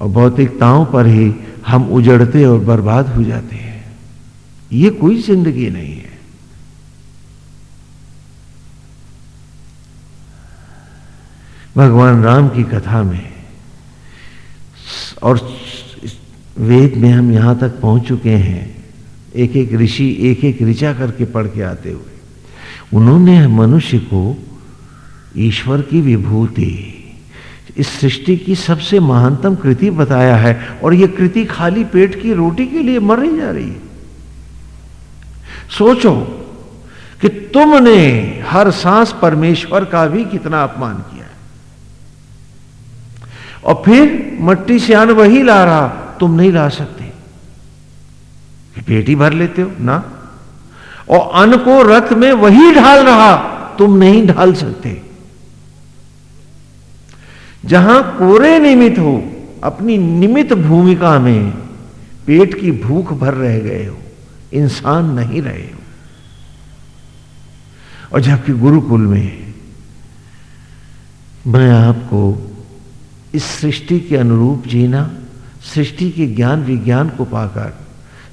और भौतिकताओं पर ही हम उजड़ते और बर्बाद हो जाते हैं। ये कोई ज़िंदगी नहीं है। भगवान राम की कथा में और वेद में हम यहाँ तक पहुँच चुके हैं। एक एक ऋषि एक एक ऋचा करके पढ़ के आते हुए। उन्होंने मनुष्य को ईश्वर की विभूति। इस सृष्टि की सबसे महानतम कृति बताया है और यह कृति खाली पेट की रोटी के लिए मर नहीं जा रही। है सोचो कि तुमने हर सांस परमेश्वर का भी कितना अपमान किया है। और फिर मट्टी से अन्न वही ला रहा, तुम नहीं ला सकते। पेट ही भर लेते हो, ना? और अन्न को रथ में वही ढाल रहा, तुम नहीं ढाल सकते। जहाँ कोरे निमित हो, अपनी निमित भूमिका में पेट की भूख भर रह गए हो, इंसान नहीं रहे हो। और जबकि गुरुकुल में मैं आपको इस सृष्टि के अनुरूप जीना, सृष्टि के ज्ञान विज्ञान को पाकर,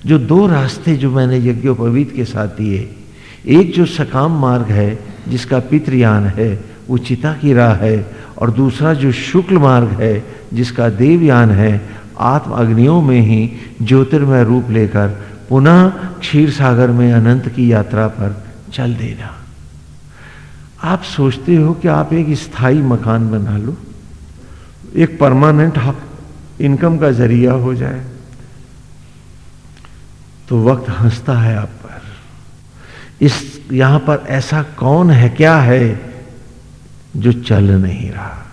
जो दो रास्ते जो मैंने यज्ञोपवीत के साथ दिए, एक जो सकाम मार्ग है, जिसका पितृयान है वो चिता की राह है और दूसरा जो शुक्ल मार्ग है, जिसका देवयान है आत्म अग्नियों में ही ज्योतिर्मय रूप लेकर पुनः क्षीर सागर में अनंत की यात्रा पर चल देना। आप सोचते हो कि आप एक स्थायी मकान बना लो, एक परमानेंट इनकम का ज़रिया हो जाए तो वक्त हंसता है आप पर। इस यहाँ पर ऐसा कौन है, क्या है? जो चल नहीं रहा।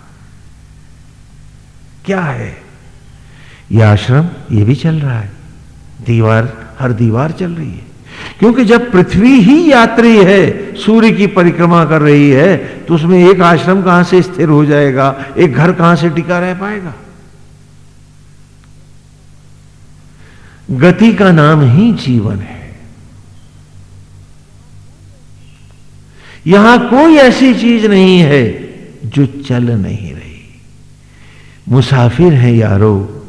क्या है? यह आश्रम, ये भी चल रहा है। दीवार, हर दीवार चल रही है। क्योंकि जब पृथ्वी ही यात्री है, सूर्य की परिक्रमा कर रही है तो उसमें एक आश्रम कहाँ से स्थिर हो जाएगा? एक घर कहाँ से टिका रह पाएगा? गति का नाम ही जीवन है। यहाँ कोई ऐसी चीज़ नहीं है जो चल नहीं रही। मुसाफिर है यारो,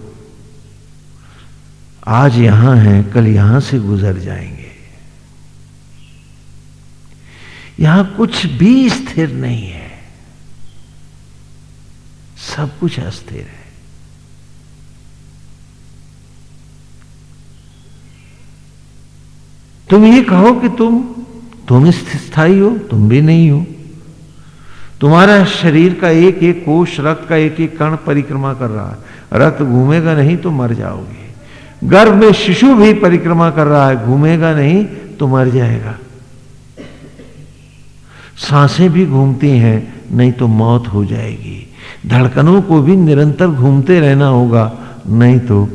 आज यहाँ हैं, कल यहाँ से गुजर जाएँगे। यहाँ कुछ भी स्थिर नहीं है। सब कुछ अस्थिर है। तुम ये कहो कि तुम तुम स्थायी हो, तुम भी नहीं हो। तुम्हारा शरीर का एक एक कोष, रक्त का एक एक कण परिक्रमा कर रहा है। रक्त घूमेगा नहीं तो मर जाओगे। गर्भ में शिशु भी परिक्रमा कर रहा है, घूमेगा नहीं तो मर जाएगा। साँसें भी घूमती हैं, नहीं तो मौत हो जाएगी। धड़कनों को भी निरंतर घूमते रहना होगा, नहीं तो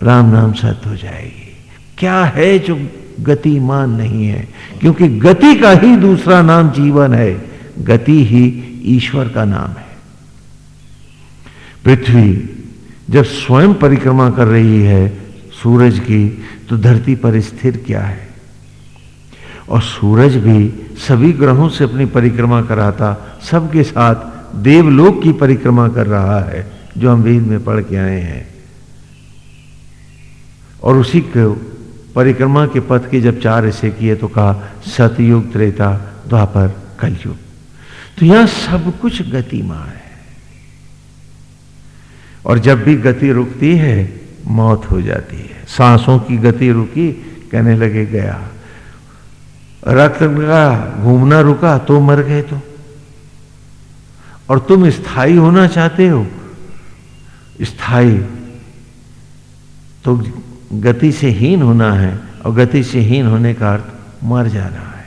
राम नाम सत्य हो जाएगी। क्या है जो गतिमान नहीं है, क्योंकि गति का ही दूसरा नाम जीवन है। गति ही ईश्वर का नाम है। पृथ्वी जब स्वयं परिक्रमा कर रही है सूरज की तो धरती पर स्थिर क्या है? और सूरज भी सभी ग्रहों से अपनी परिक्रमा कराता, सबके साथ देवलोक की परिक्रमा कर रहा है, जो हम वेद में पढ़ के आए हैं। और उसी को परिक्रमा के पथ के जब चार ऐसे किए तो कहा, सतयुग त्रेता, द्वापर कलयुग। तो यहाँ सब कुछ गतिमान है। और जब भी गति रुकती है, मौत हो जाती है। सांसों की गति रुकी, कहने लगे, गया। रक्त का घूमना रुका तो मर गए तो। और तुम स्थायी होना चाहते हो? स्थायी तो गति से हीन होना है और गति से हीन होने का अर्थ मर जाना है।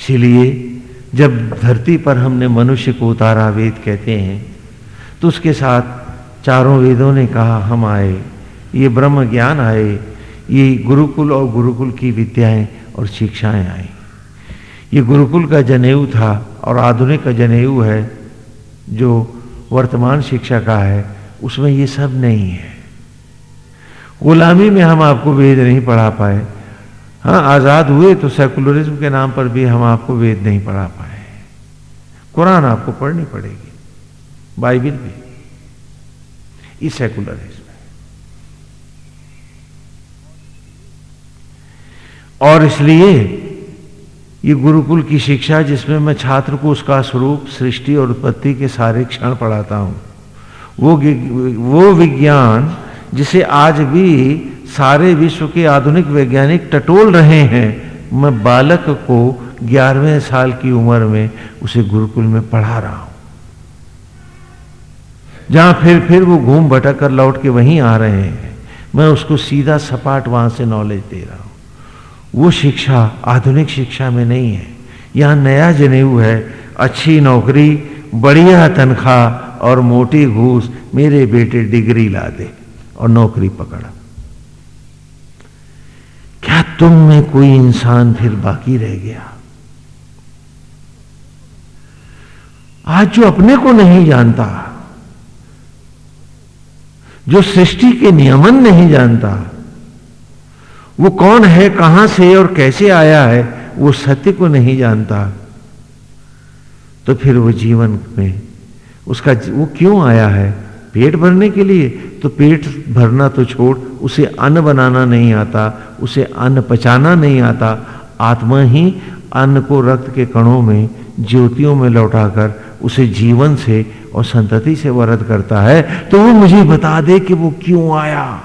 इसलिए जब धरती पर हमने मनुष्य को उतारा वेद कहते हैं तो उसके साथ चारों वेदों ने कहा, हम आए, ये ब्रह्म ज्ञान आए, ये गुरुकुल और गुरुकुल की विद्याएँ और शिक्षाएँ आई। ये गुरुकुल का जनेऊ था और आधुनिक का जनेऊ है, जो वर्तमान शिक्षा का है, उसमें ये सब नहीं है। गुलामी में हम आपको वेद नहीं पढ़ा पाए। हाँ आज़ाद हुए तो सेकुलरिज्म के नाम पर भी हम आपको वेद नहीं पढ़ा पाए। कुरान आपको पढ़नी पड़ेगी, बाइबिल भी। इस सेकुलरिज्म और इसलिए ये गुरुकुल की शिक्षा जिसमें मैं छात्र को उसका स्वरूप, सृष्टि और उत्पत्ति के सारे क्षण पढ़ाता हूँ, वो वो विज्ञान जिसे आज भी सारे विश्व के आधुनिक वैज्ञानिक टटोल रहे हैं, मैं बालक को ग्यारहवें साल की उम्र में उसे गुरुकुल में पढ़ा रहा हूँ। जहाँ फिर फिर वो घूम भटक कर लौट के वहीं आ रहे हैं। मैं उसको सीधा सपाट वहाँ से नॉलेज दे रहा हूँ। वो शिक्षा, आधुनिक शिक्षा में नहीं है। यहाँ नया जनेऊ है, अच्छी नौकरी, बढ़िया तनख्वाह और मोटी घूस मेरे बेटे डिग्री ला दे। और नौकरी पकड़ा। क्या तुम में कोई इंसान फिर बाकी रह गया? आज जो अपने को नहीं जानता, जो सृष्टि के नियमन नहीं जानता, वो कौन है, कहाँ से और कैसे आया है, वो सत्य को नहीं जानता। तो फिर वो जीवन में उसका, वो क्यों आया है? पेट भरने के लिए तो पेट भरना तो छोड़, उसे अन्न बनाना नहीं आता, उसे अन्न पचाना नहीं आता। आत्मा ही अन्न को रक्त के कणों में, ज्योतियों में लौटाकर उसे जीवन से और संतति से वरद करता है। तो वो मुझे बता दे कि वो क्यों आया।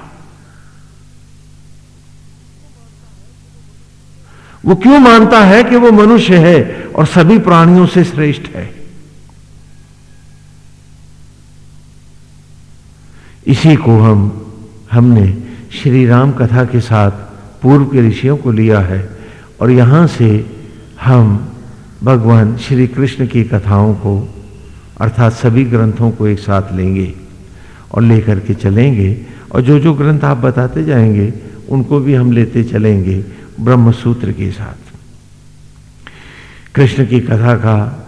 वो क्यों मानता है कि वो मनुष्य है और सभी प्राणियों से श्रेष्ठ है? इसी को हम, हमने श्री राम कथा के साथ पूर्व के ऋषियों को लिया है और यहाँ से हम भगवान श्री कृष्ण की कथाओं को, अर्थात सभी ग्रंथों को एक साथ लेंगे और लेकर के चलेंगे और जो जो ग्रंथ आप बताते जाएँगे, उनको भी हम लेते चलेंगे ब्रह्म सूत्र के साथ। कृष्ण की कथा का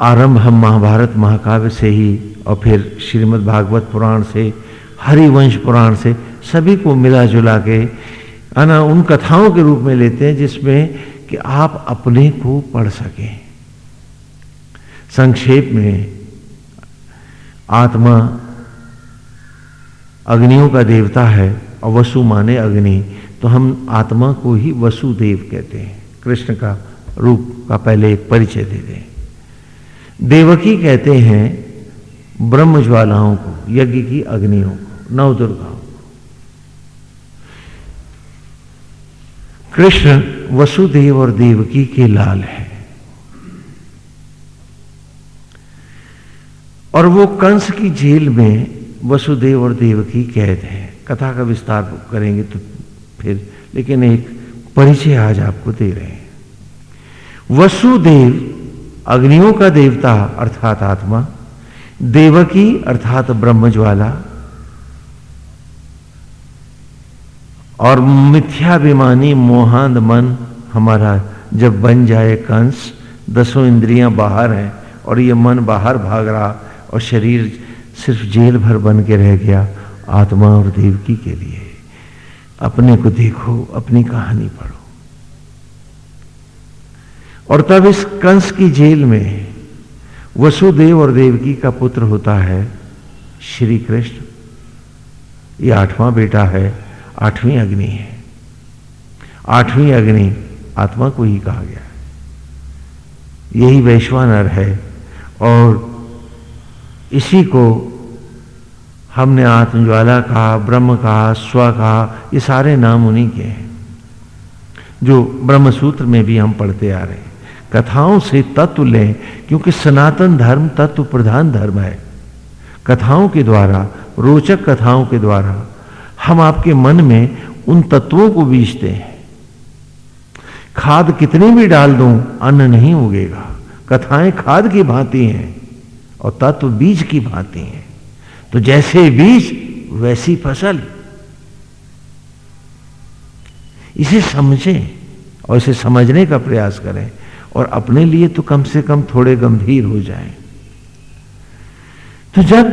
आरंभ हम महाभारत महाकाव्य से ही और फिर श्रीमद् भागवत पुराण से, हरिवंश पुराण से सभी को मिला जुला के आना उन कथाओं के रूप में लेते हैं जिसमें कि आप अपने को पढ़ सकें। संक्षेप में, आत्मा अग्नियों का देवता है और वसु माने अग्नि तो हम आत्मा को ही वसुदेव कहते हैं। कृष्ण का रूप का पहले एक परिचय दे दें। देवकी कहते हैं ब्रह्म ज्वालाओं को, यज्ञ की अग्नियों को नव दुर्गाओं को। कृष्ण वसुदेव और देवकी के लाल है। और वो कंस की जेल में वसुदेव और देवकी कैद है। कथा का विस्तार करेंगे तो फिर, लेकिन एक परिचय आज आपको दे रहे हैं। वसुदेव, अग्नियों का देवता, अर्थात आत्मा देवकी अर्थात ब्रह्मज्वाला और मिथ्याभिमानी मोहांध मन हमारा जब बन जाए कंस, दसों इंद्रियाँ बाहर हैं और ये मन बाहर भाग रहा और शरीर सिर्फ़ जेल भर बन के रह गया आत्मा और देवकी के लिए। अपने को देखो, अपनी कहानी पढ़ो। और तब इस कंस की जेल में वसुदेव और देवकी का पुत्र होता है श्री कृष्ण। ये आठवां बेटा है, आठवीं अग्नि है। आठवीं अग्नि आत्मा को ही कहा गया है। यही वैश्वानर है और इसी को हमने आत्मज्वाला कहा, ब्रह्म कहा, स्व कहा, ये सारे नाम उन्हीं के हैं, जो ब्रह्म सूत्र में भी हम पढ़ते आ रहे हैं। कथाओं से तत्व लें, क्योंकि सनातन धर्म तत्व प्रधान धर्म है। कथाओं के द्वारा, रोचक कथाओं के द्वारा, हम आपके मन में उन तत्वों को बीजते हैं। खाद कितनी भी डाल दूँ, अन्न नहीं उगेगा। कथाएँ खाद की भांति हैं, और तत्व बीज की भांति हैं। तो जैसे बीज, वैसी फ़सल। इसे समझें, और इसे समझने का प्रयास करें। और अपने लिए तो कम से कम थोड़े गंभीर हो जाए। तो जब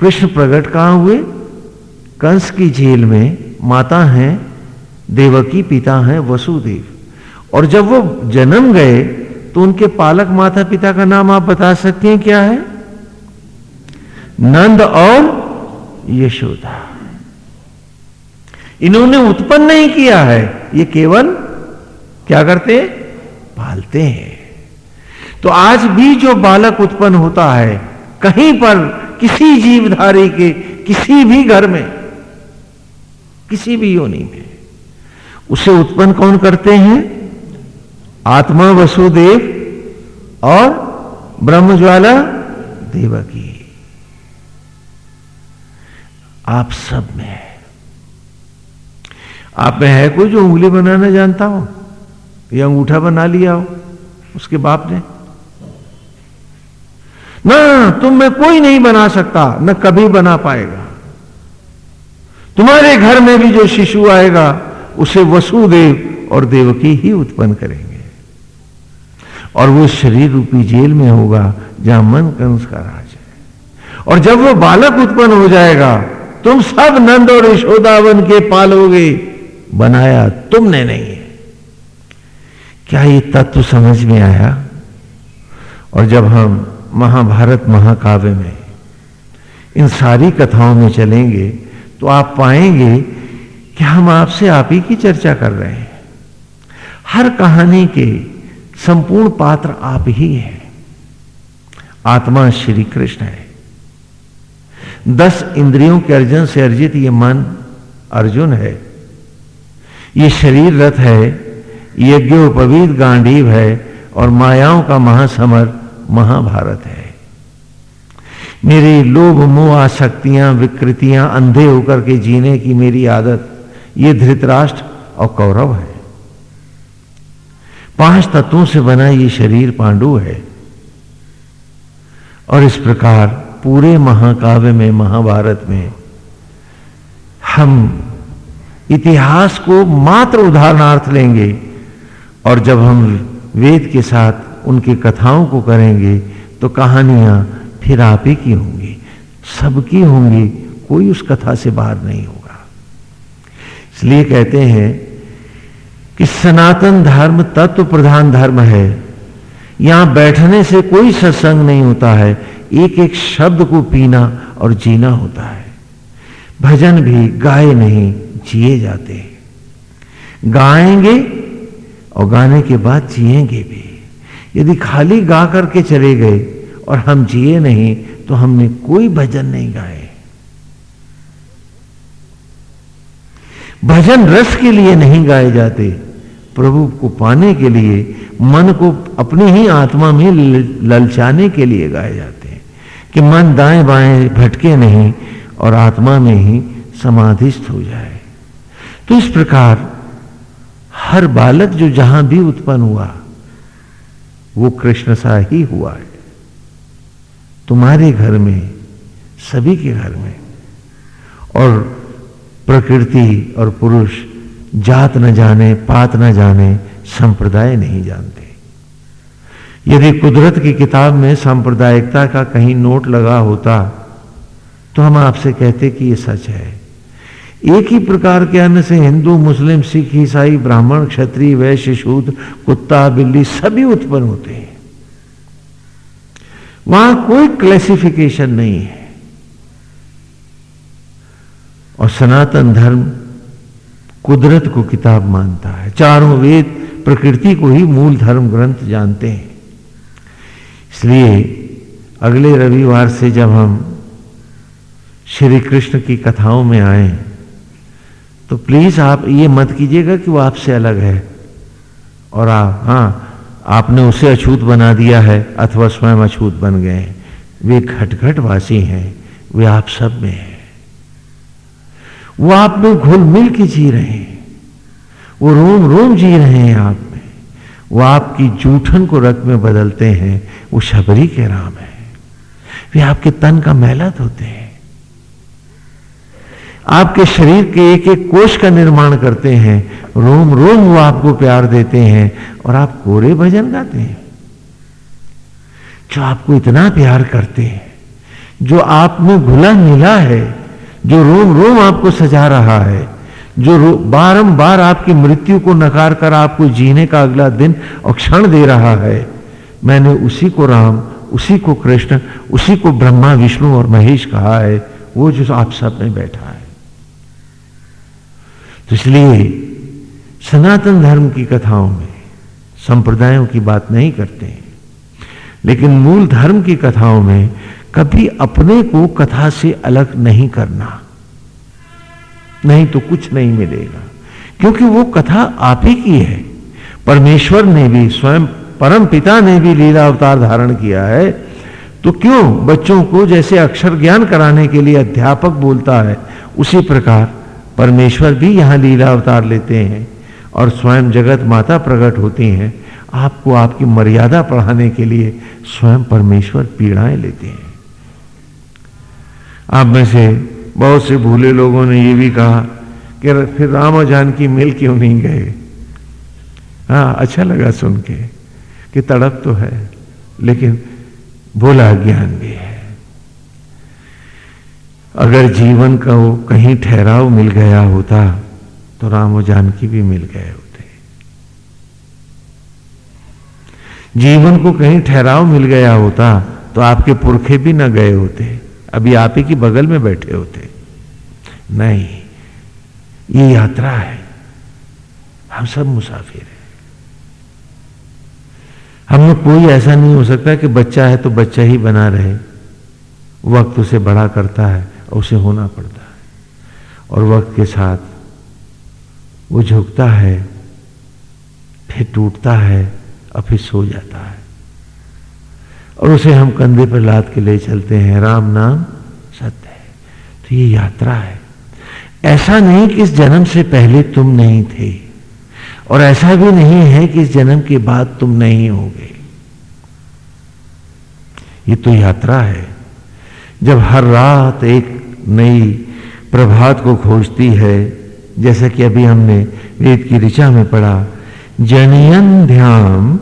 कृष्ण प्रकट कहाँ हुए? कंस की जेल में माता हैं, देवकी पिता हैं, वसुदेव। और जब वो जन्म गए तो उनके पालक माता पिता का नाम आप बता सकते हैं क्या है? नंद और यशोदा। इन्होंने उत्पन्न नहीं किया है, ये केवल क्या करते पालते हैं। तो आज भी जो बालक उत्पन्न होता है, कहीं पर, किसी जीवधारी के, किसी भी घर में, किसी भी योनि में, उसे उत्पन्न कौन करते हैं? आत्मा वसुदेव और ब्रह्मज्वाला देवकी। आप सब में आप में है कोई जो उंगली बनाना जानता हो? या अंगूठा बना लिया हो, उसके बाप ने। ना, तुम में कोई नहीं बना सकता, न कभी बना पाएगा। तुम्हारे घर में भी जो शिशु आएगा, उसे वसुदेव और देवकी ही उत्पन्न करेंगे। और वो शरीर रूपी जेल में होगा, जहाँ मन कंस का राज है। और जब वो बालक उत्पन्न हो जाएगा, तुम सब नंद और यशोदावन के पालोगे बनाया तुमने नहीं। क्या ये तत्व समझ में आया? और जब हम महाभारत, महाकाव्य में इन सारी कथाओं में चलेंगे तो आप पाएँगे कि हम आपसे आप ही की चर्चा कर रहे हैं। हर कहानी के संपूर्ण पात्र आप ही हैं। आत्मा श्री कृष्ण है। दस इंद्रियों के अर्जन से अर्जित ये मन अर्जुन है। ये शरीर रथ है। यज्ञोपवीत गांडीव है और मायाओं का महासमर महाभारत है। मेरी लोभ मोह आसक्तियाँ, विकृतियाँ अंधे होकर के जीने की मेरी आदत, ये धृतराष्ट्र और कौरव है। पाँच तत्वों से बना ये शरीर पांडु है। और इस प्रकार पूरे महाकाव्य में, महाभारत में हम इतिहास को मात्र उदाहरणार्थ लेंगे। और जब हम वेद के साथ उनकी कथाओं को करेंगे तो कहानियाँ फिर आप ही की होंगी। सबकी होंगी, कोई उस कथा से बाहर नहीं होगा। इसलिए कहते हैं कि सनातन धर्म तत्व प्रधान धर्म है। यहाँ बैठने से कोई सत्संग नहीं होता है। एक एक शब्द को पीना और जीना होता है। भजन भी गाए नहीं, जिए जाते हैं। गाएँगे और गाने के बाद जिएँगे भी। यदि खाली गा करके चले गए और हम जिए नहीं तो हमने कोई भजन नहीं गाए। भजन रस के लिए नहीं गाए जाते। प्रभु को पाने के लिए, मन को अपनी ही आत्मा में ललचाने के लिए गाए जाते हैं। कि मन दाएँ बाएँ भटके नहीं और आत्मा में ही समाधिस्थ हो जाए। तो इस प्रकार हर बालक जो जहाँ भी उत्पन्न हुआ, वो कृष्ण सा ही हुआ है। तुम्हारे घर में, सभी के घर में, और प्रकृति और पुरुष जात न जाने, पात न जाने, संप्रदाय नहीं जानते। यदि कुदरत की किताब में सांप्रदायिकता का कहीं नोट लगा होता तो हम आपसे कहते कि ये सच है। एक ही प्रकार के अन्न से हिंदू, मुस्लिम, सिख, ईसाई, ब्राह्मण, क्षत्रिय, वैश्य, शूद्र, कुत्ता, बिल्ली सभी उत्पन्न होते हैं। वहाँ कोई क्लासिफिकेशन नहीं है। और सनातन धर्म कुदरत को किताब मानता है। चारों वेद प्रकृति को ही मूल धर्म ग्रंथ जानते हैं। इसलिए अगले रविवार से जब हम श्री कृष्ण की कथाओं में आए तो प्लीज़ आप ये मत कीजिएगा कि वो आपसे अलग है। और आप हाँ आपने उसे अछूत बना दिया है अथवा स्वयं अछूत बन गए हैं। वे घटघट वासी हैं, वे आप सब में हैं। वो आप में घुल मिल के जी रहे हैं। वो रोम रोम जी रहे हैं आप में। वो आपकी जूठन को रक्त में बदलते हैं, वो शबरी के राम है। वे आपके तन का मेहलत होते हैं। आपके शरीर के एक एक कोष का निर्माण करते हैं। रोम रोम वो आपको प्यार देते हैं और आप कोरे भजन गाते हैं। जो आपको इतना प्यार करते हैं, जो आप में घुला मिला है, जो रोम रोम आपको सजा रहा है, जो बारंबार आपकी मृत्यु को नकार कर आपको जीने का अगला दिन और क्षण दे रहा है, मैंने उसी को राम, उसी को कृष्ण, उसी को ब्रह्मा, विष्णु और महेश कहा है, वो जो आप सब में बैठा है। इसलिए सनातन धर्म की कथाओं में संप्रदायों की बात नहीं करते हैं। लेकिन मूल धर्म की कथाओं में कभी अपने को कथा से अलग नहीं करना, नहीं तो कुछ नहीं मिलेगा। क्योंकि वो कथा आप ही की है। परमेश्वर ने भी, स्वयं परम पिता ने भी लीला अवतार धारण किया है। तो क्यों बच्चों को जैसे अक्षर ज्ञान कराने के लिए अध्यापक बोलता है, उसी प्रकार परमेश्वर भी यहाँ लीला अवतार लेते हैं और स्वयं जगत माता प्रकट होती हैं। आपको आपकी मर्यादा पढ़ाने के लिए स्वयं परमेश्वर पीड़ाएँ लेते हैं। आप में से बहुत से भूले लोगों ने यह भी कहा कि फिर राम और जानकी मिल क्यों नहीं गए? हाँ अच्छा लगा सुन के कि तड़प तो है, लेकिन भोला ज्ञान भी है। अगर जीवन का वो कहीं ठहराव मिल गया होता तो राम और जानकी भी मिल गए होते। जीवन को कहीं ठहराव मिल गया होता तो आपके पुरखे भी न गए होते। अभी आप ही की बगल में बैठे होते। नहीं, ये यात्रा है। हम सब मुसाफिर हैं। हम कोई ऐसा नहीं हो सकता कि बच्चा है तो बच्चा ही बना रहे। वक्त उसे बड़ा करता है। उसे होना पड़ता है। और वक्त के साथ वो झुकता है, फिर टूटता है और फिर सो जाता है। और उसे हम कंधे पर लाद के ले चलते हैं। राम नाम सत्य है। तो ये यात्रा है। ऐसा नहीं कि इस जन्म से पहले तुम नहीं थे। और ऐसा भी नहीं है कि इस जन्म के बाद तुम नहीं होगे। ये तो यात्रा है। जब हर रात एक नई प्रभात को खोजती है, जैसा कि अभी हमने वेद की ऋचा में पढ़ा। जनियन ध्यान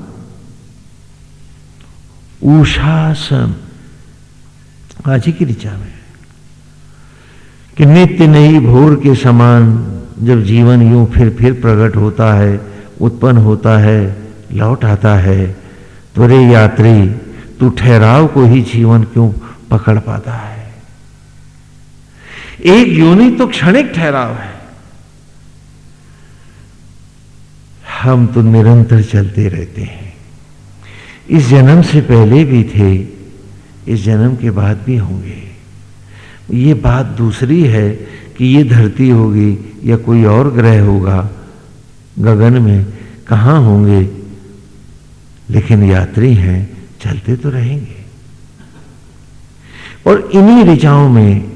उषासन। आज ही की ऋचा में कि नित्य नई भोर के समान जब जीवन यूँ फिर फिर प्रकट होता है, उत्पन्न होता है, लौट आता है तो रे यात्री, तू ठहराव को ही जीवन क्यों पकड़ पाता है? एक योनि तो क्षणिक ठहराव है। हम तो निरंतर चलते रहते हैं। इस जन्म से पहले भी थे, इस जन्म के बाद भी होंगे। ये बात दूसरी है कि ये धरती होगी या कोई और ग्रह होगा, गगन में कहाँ होंगे, लेकिन यात्री हैं, चलते तो रहेंगे। और इन्हीं ऋचाओं में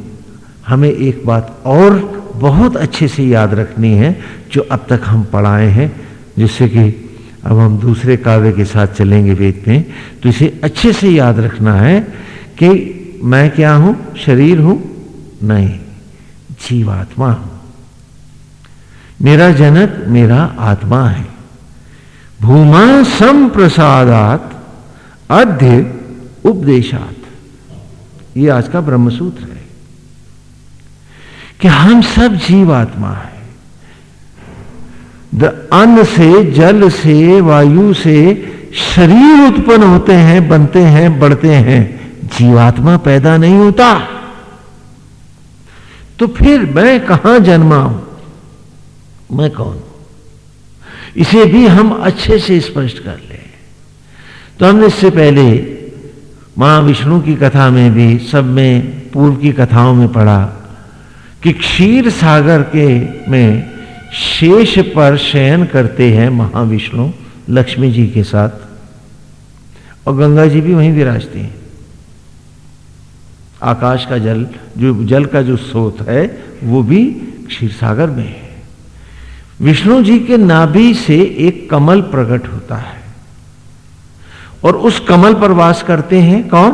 हमें एक बात और बहुत अच्छे से याद रखनी है, जो अब तक हम पढ़ाए हैं, जिससे कि अब हम दूसरे काव्य के साथ चलेंगे वेद में। तो इसे अच्छे से याद रखना है कि मैं क्या हूँ? शरीर हूँ? नहीं, जीवात्मा हूँ। मेरा जनक मेरा आत्मा है। भूमा संप्रसादात अध्य उपदेशात। ये आज का ब्रह्मसूत्र है। कि हम सब जीवात्मा है। द अन्न से, जल से, वायु से शरीर उत्पन्न होते हैं, बनते हैं, बढ़ते हैं। जीवात्मा पैदा नहीं होता। तो फिर मैं कहाँ जन्मा हूँ मैं कौन? हूँ इसे भी हम अच्छे से स्पष्ट कर ले। तो हमने इससे पहले माँ विष्णु की कथा में भी, सब में, पूर्व की कथाओं में पढ़ा। कि क्षीर सागर के में शेष पर शयन करते हैं महाविष्णु लक्ष्मी जी के साथ। और गंगा जी भी वहीं विराजती हैं। आकाश का जल, जो जल का जो स्रोत है, वो भी क्षीर सागर में है। विष्णु जी के नाभि से एक कमल प्रकट होता है। और उस कमल पर वास करते हैं कौन?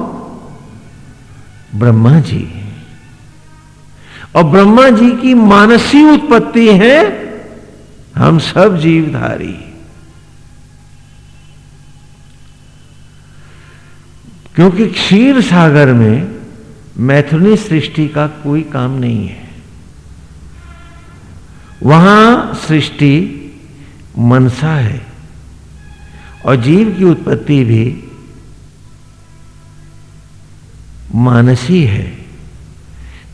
ब्रह्मा जी। और ब्रह्मा जी की मानसी उत्पत्ति है, हम सब जीवधारी क्योंकि क्षीर सागर में मैथुनी सृष्टि का कोई काम नहीं है। वहाँ सृष्टि मनसा है और जीव की उत्पत्ति भी मानसी है।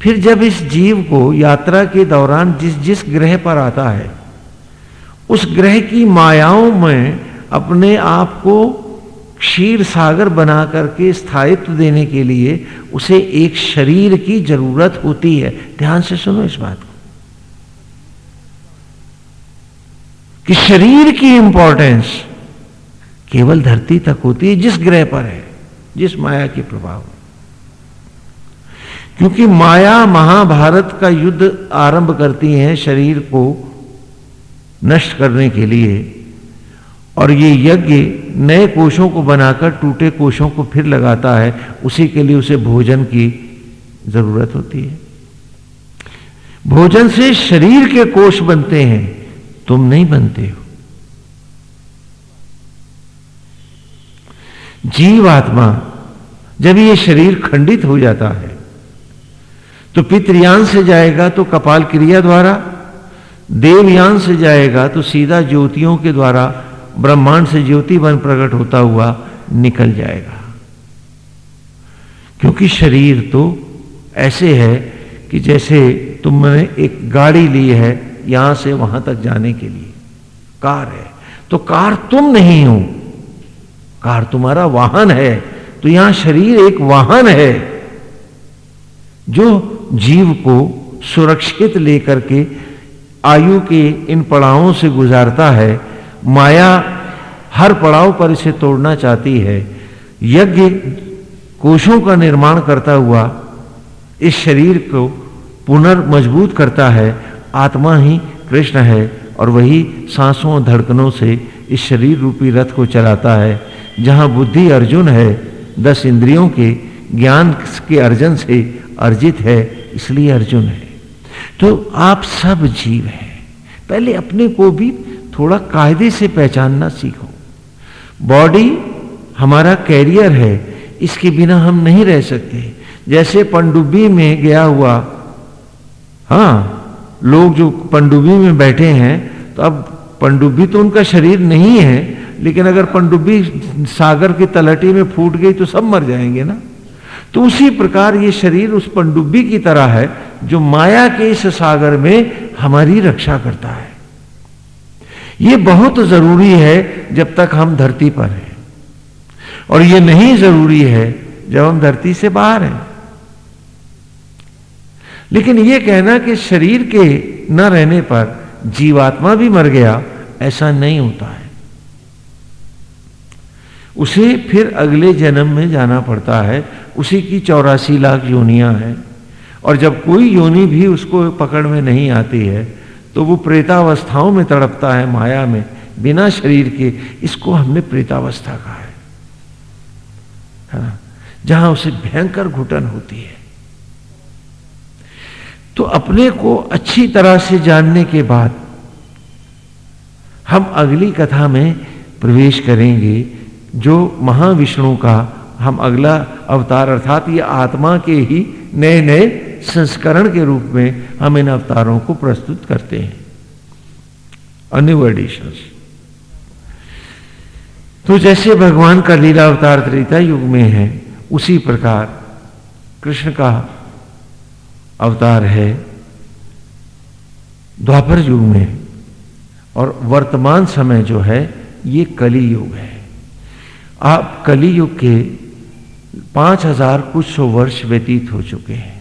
फिर जब इस जीव को यात्रा के दौरान जिस जिस ग्रह पर आता है, उस ग्रह की मायाओं में अपने आप को क्षीर सागर बना करके स्थायित्व देने के लिए उसे एक शरीर की ज़रूरत होती है। ध्यान से सुनो इस बात को। कि शरीर की इंपॉर्टेंस केवल धरती तक होती है, जिस ग्रह पर है, जिस माया के प्रभाव में। क्योंकि माया महाभारत का युद्ध आरंभ करती है शरीर को नष्ट करने के लिए, और ये यज्ञ नए कोषों को बनाकर टूटे कोषों को फिर लगाता है, उसी के लिए उसे भोजन की ज़रूरत होती है। भोजन से शरीर के कोष बनते हैं, तुम नहीं बनते हो। जीवात्मा, जब ये शरीर खंडित हो जाता है तो पितृयान से जाएगा तो कपाल क्रिया द्वारा देवयान से जाएगा तो सीधा ज्योतियों के द्वारा, ब्रह्मांड से ज्योति बन प्रकट होता हुआ निकल जाएगा। क्योंकि शरीर तो ऐसे है कि जैसे तुमने एक गाड़ी ली है यहाँ से वहाँ तक जाने के लिए, कार है तो कार तुम नहीं हो, कार तुम्हारा वाहन है तो यहाँ शरीर एक वाहन है। जो जीव को सुरक्षित लेकर के आयु के इन पड़ावों से गुजारता है, माया हर पड़ाव पर इसे तोड़ना चाहती है। यज्ञ कोशों का निर्माण करता हुआ इस शरीर को पुनर्मजबूत करता है। आत्मा ही कृष्ण है और वही सांसों धड़कनों से इस शरीर रूपी रथ को चलाता है, जहाँ बुद्धि अर्जुन है। दस इंद्रियों के ज्ञान के अर्जन से अर्जित है, इसलिए अर्जुन है। तो आप सब जीव हैं। पहले अपने को भी थोड़ा कायदे से पहचानना सीखो। बॉडी हमारा कैरियर है, इसके बिना हम नहीं रह सकते। जैसे पंडुब्बी में गया हुआ हाँ लोग जो पंडुबी में बैठे हैं तो अब पंडुबी तो उनका शरीर नहीं है, लेकिन अगर पंडुबी सागर की तलहटी में फूट गई तो सब मर जाएँगे ना। तो उसी प्रकार ये शरीर उस पंडुब्बी की तरह है जो माया के इस सागर में हमारी रक्षा करता है। ये बहुत ज़रूरी है जब तक हम धरती पर हैं। और ये नहीं ज़रूरी है जब हम धरती से बाहर हैं। लेकिन यह कहना कि शरीर के न रहने पर जीवात्मा भी मर गया, ऐसा नहीं होता है। उसे फिर अगले जन्म में जाना पड़ता है। उसी की चौरासी लाख योनियाँ हैं। और जब कोई योनि भी उसको पकड़ में नहीं आती है तो वो प्रेतावस्थाओं में तड़पता है माया में, बिना शरीर के। इसको हमने प्रेतावस्था कहा है। ना? जहाँ उसे भयंकर घुटन होती है। तो अपने को अच्छी तरह से जानने के बाद हम अगली कथा में प्रवेश करेंगे। जो महाविष्णु का हम अगला अवतार अर्थात ये आत्मा के ही नए नए संस्करण के रूप में हम इन अवतारों को प्रस्तुत करते हैं। अन्य तो जैसे भगवान का लीला अवतार त्रेता युग में है, उसी प्रकार कृष्ण का अवतार है, द्वापर युग में, और वर्तमान समय जो है, ये कली युग है। आप कली युग के पाँच हज़ार कुछ सौ वर्ष व्यतीत हो चुके हैं।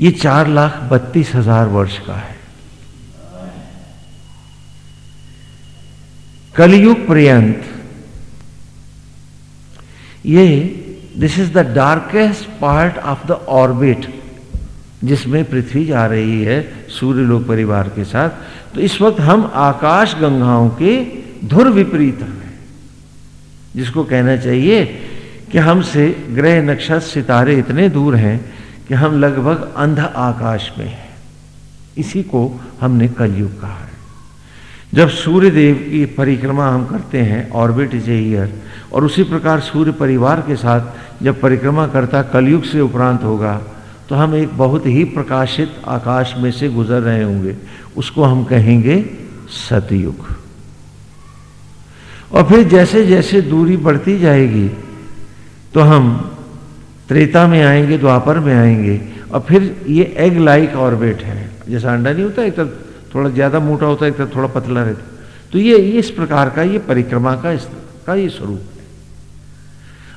ये चार लाख बत्तीस हज़ार वर्ष का है। कलयुग पर्यंत ये this is the darkest part of the orbit जिसमें पृथ्वी जा रही है सूर्य लोक परिवार के साथ। तो इस वक्त हम आकाश गंगाओं के धुर विपरीत हैं। जिसको कहना चाहिए कि हमसे ग्रह नक्षत्र सितारे इतने दूर हैं कि हम लगभग अंध आकाश में हैं। इसी को हमने कलयुग कहा है। जब सूर्य देव की परिक्रमा हम करते हैं ऑर्बिट इज़ ईयर और उसी प्रकार सूर्य परिवार के साथ जब परिक्रमा करता कलयुग से उपरांत होगा तो हम एक बहुत ही प्रकाशित आकाश में से गुजर रहे होंगे। उसको हम कहेंगे सतयुग। और फिर जैसे जैसे दूरी बढ़ती जाएगी तो हम त्रेता में आएँगे, द्वापर में आएँगे, और फिर ये एग लाइक ऑर्बिट है। जैसा अंडा नहीं होता, एक तरफ़ थोड़ा ज़्यादा मोटा होता है, एक तरफ़ थोड़ा पतला रहता तो ये इस प्रकार का, ये परिक्रमा का इस, का ये स्वरूप है।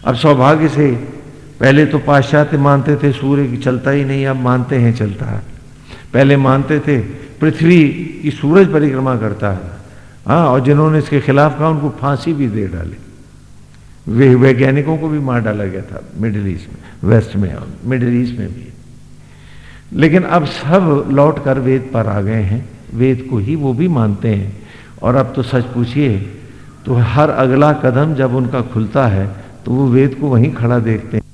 अब सौभाग्य से पहले तो पाश्चात्य मानते थे सूर्य चलता ही नहीं, अब मानते हैं चलता है। पहले मानते थे पृथ्वी की सूरज परिक्रमा करता है। हाँ और जिन्होंने इसके खिलाफ कहा, उनको फांसी भी दे डाली। वे, वैज्ञानिकों को भी मार डाला गया था, मिडिल ईस्ट में, वेस्ट में और मिडिल ईस्ट में भी। लेकिन अब सब लौट कर वेद पर आ गए हैं। वेद को ही वो भी मानते हैं। और अब तो सच पूछिए तो हर अगला कदम जब उनका खुलता है तो वो वेद को वहीं खड़ा देखते हैं।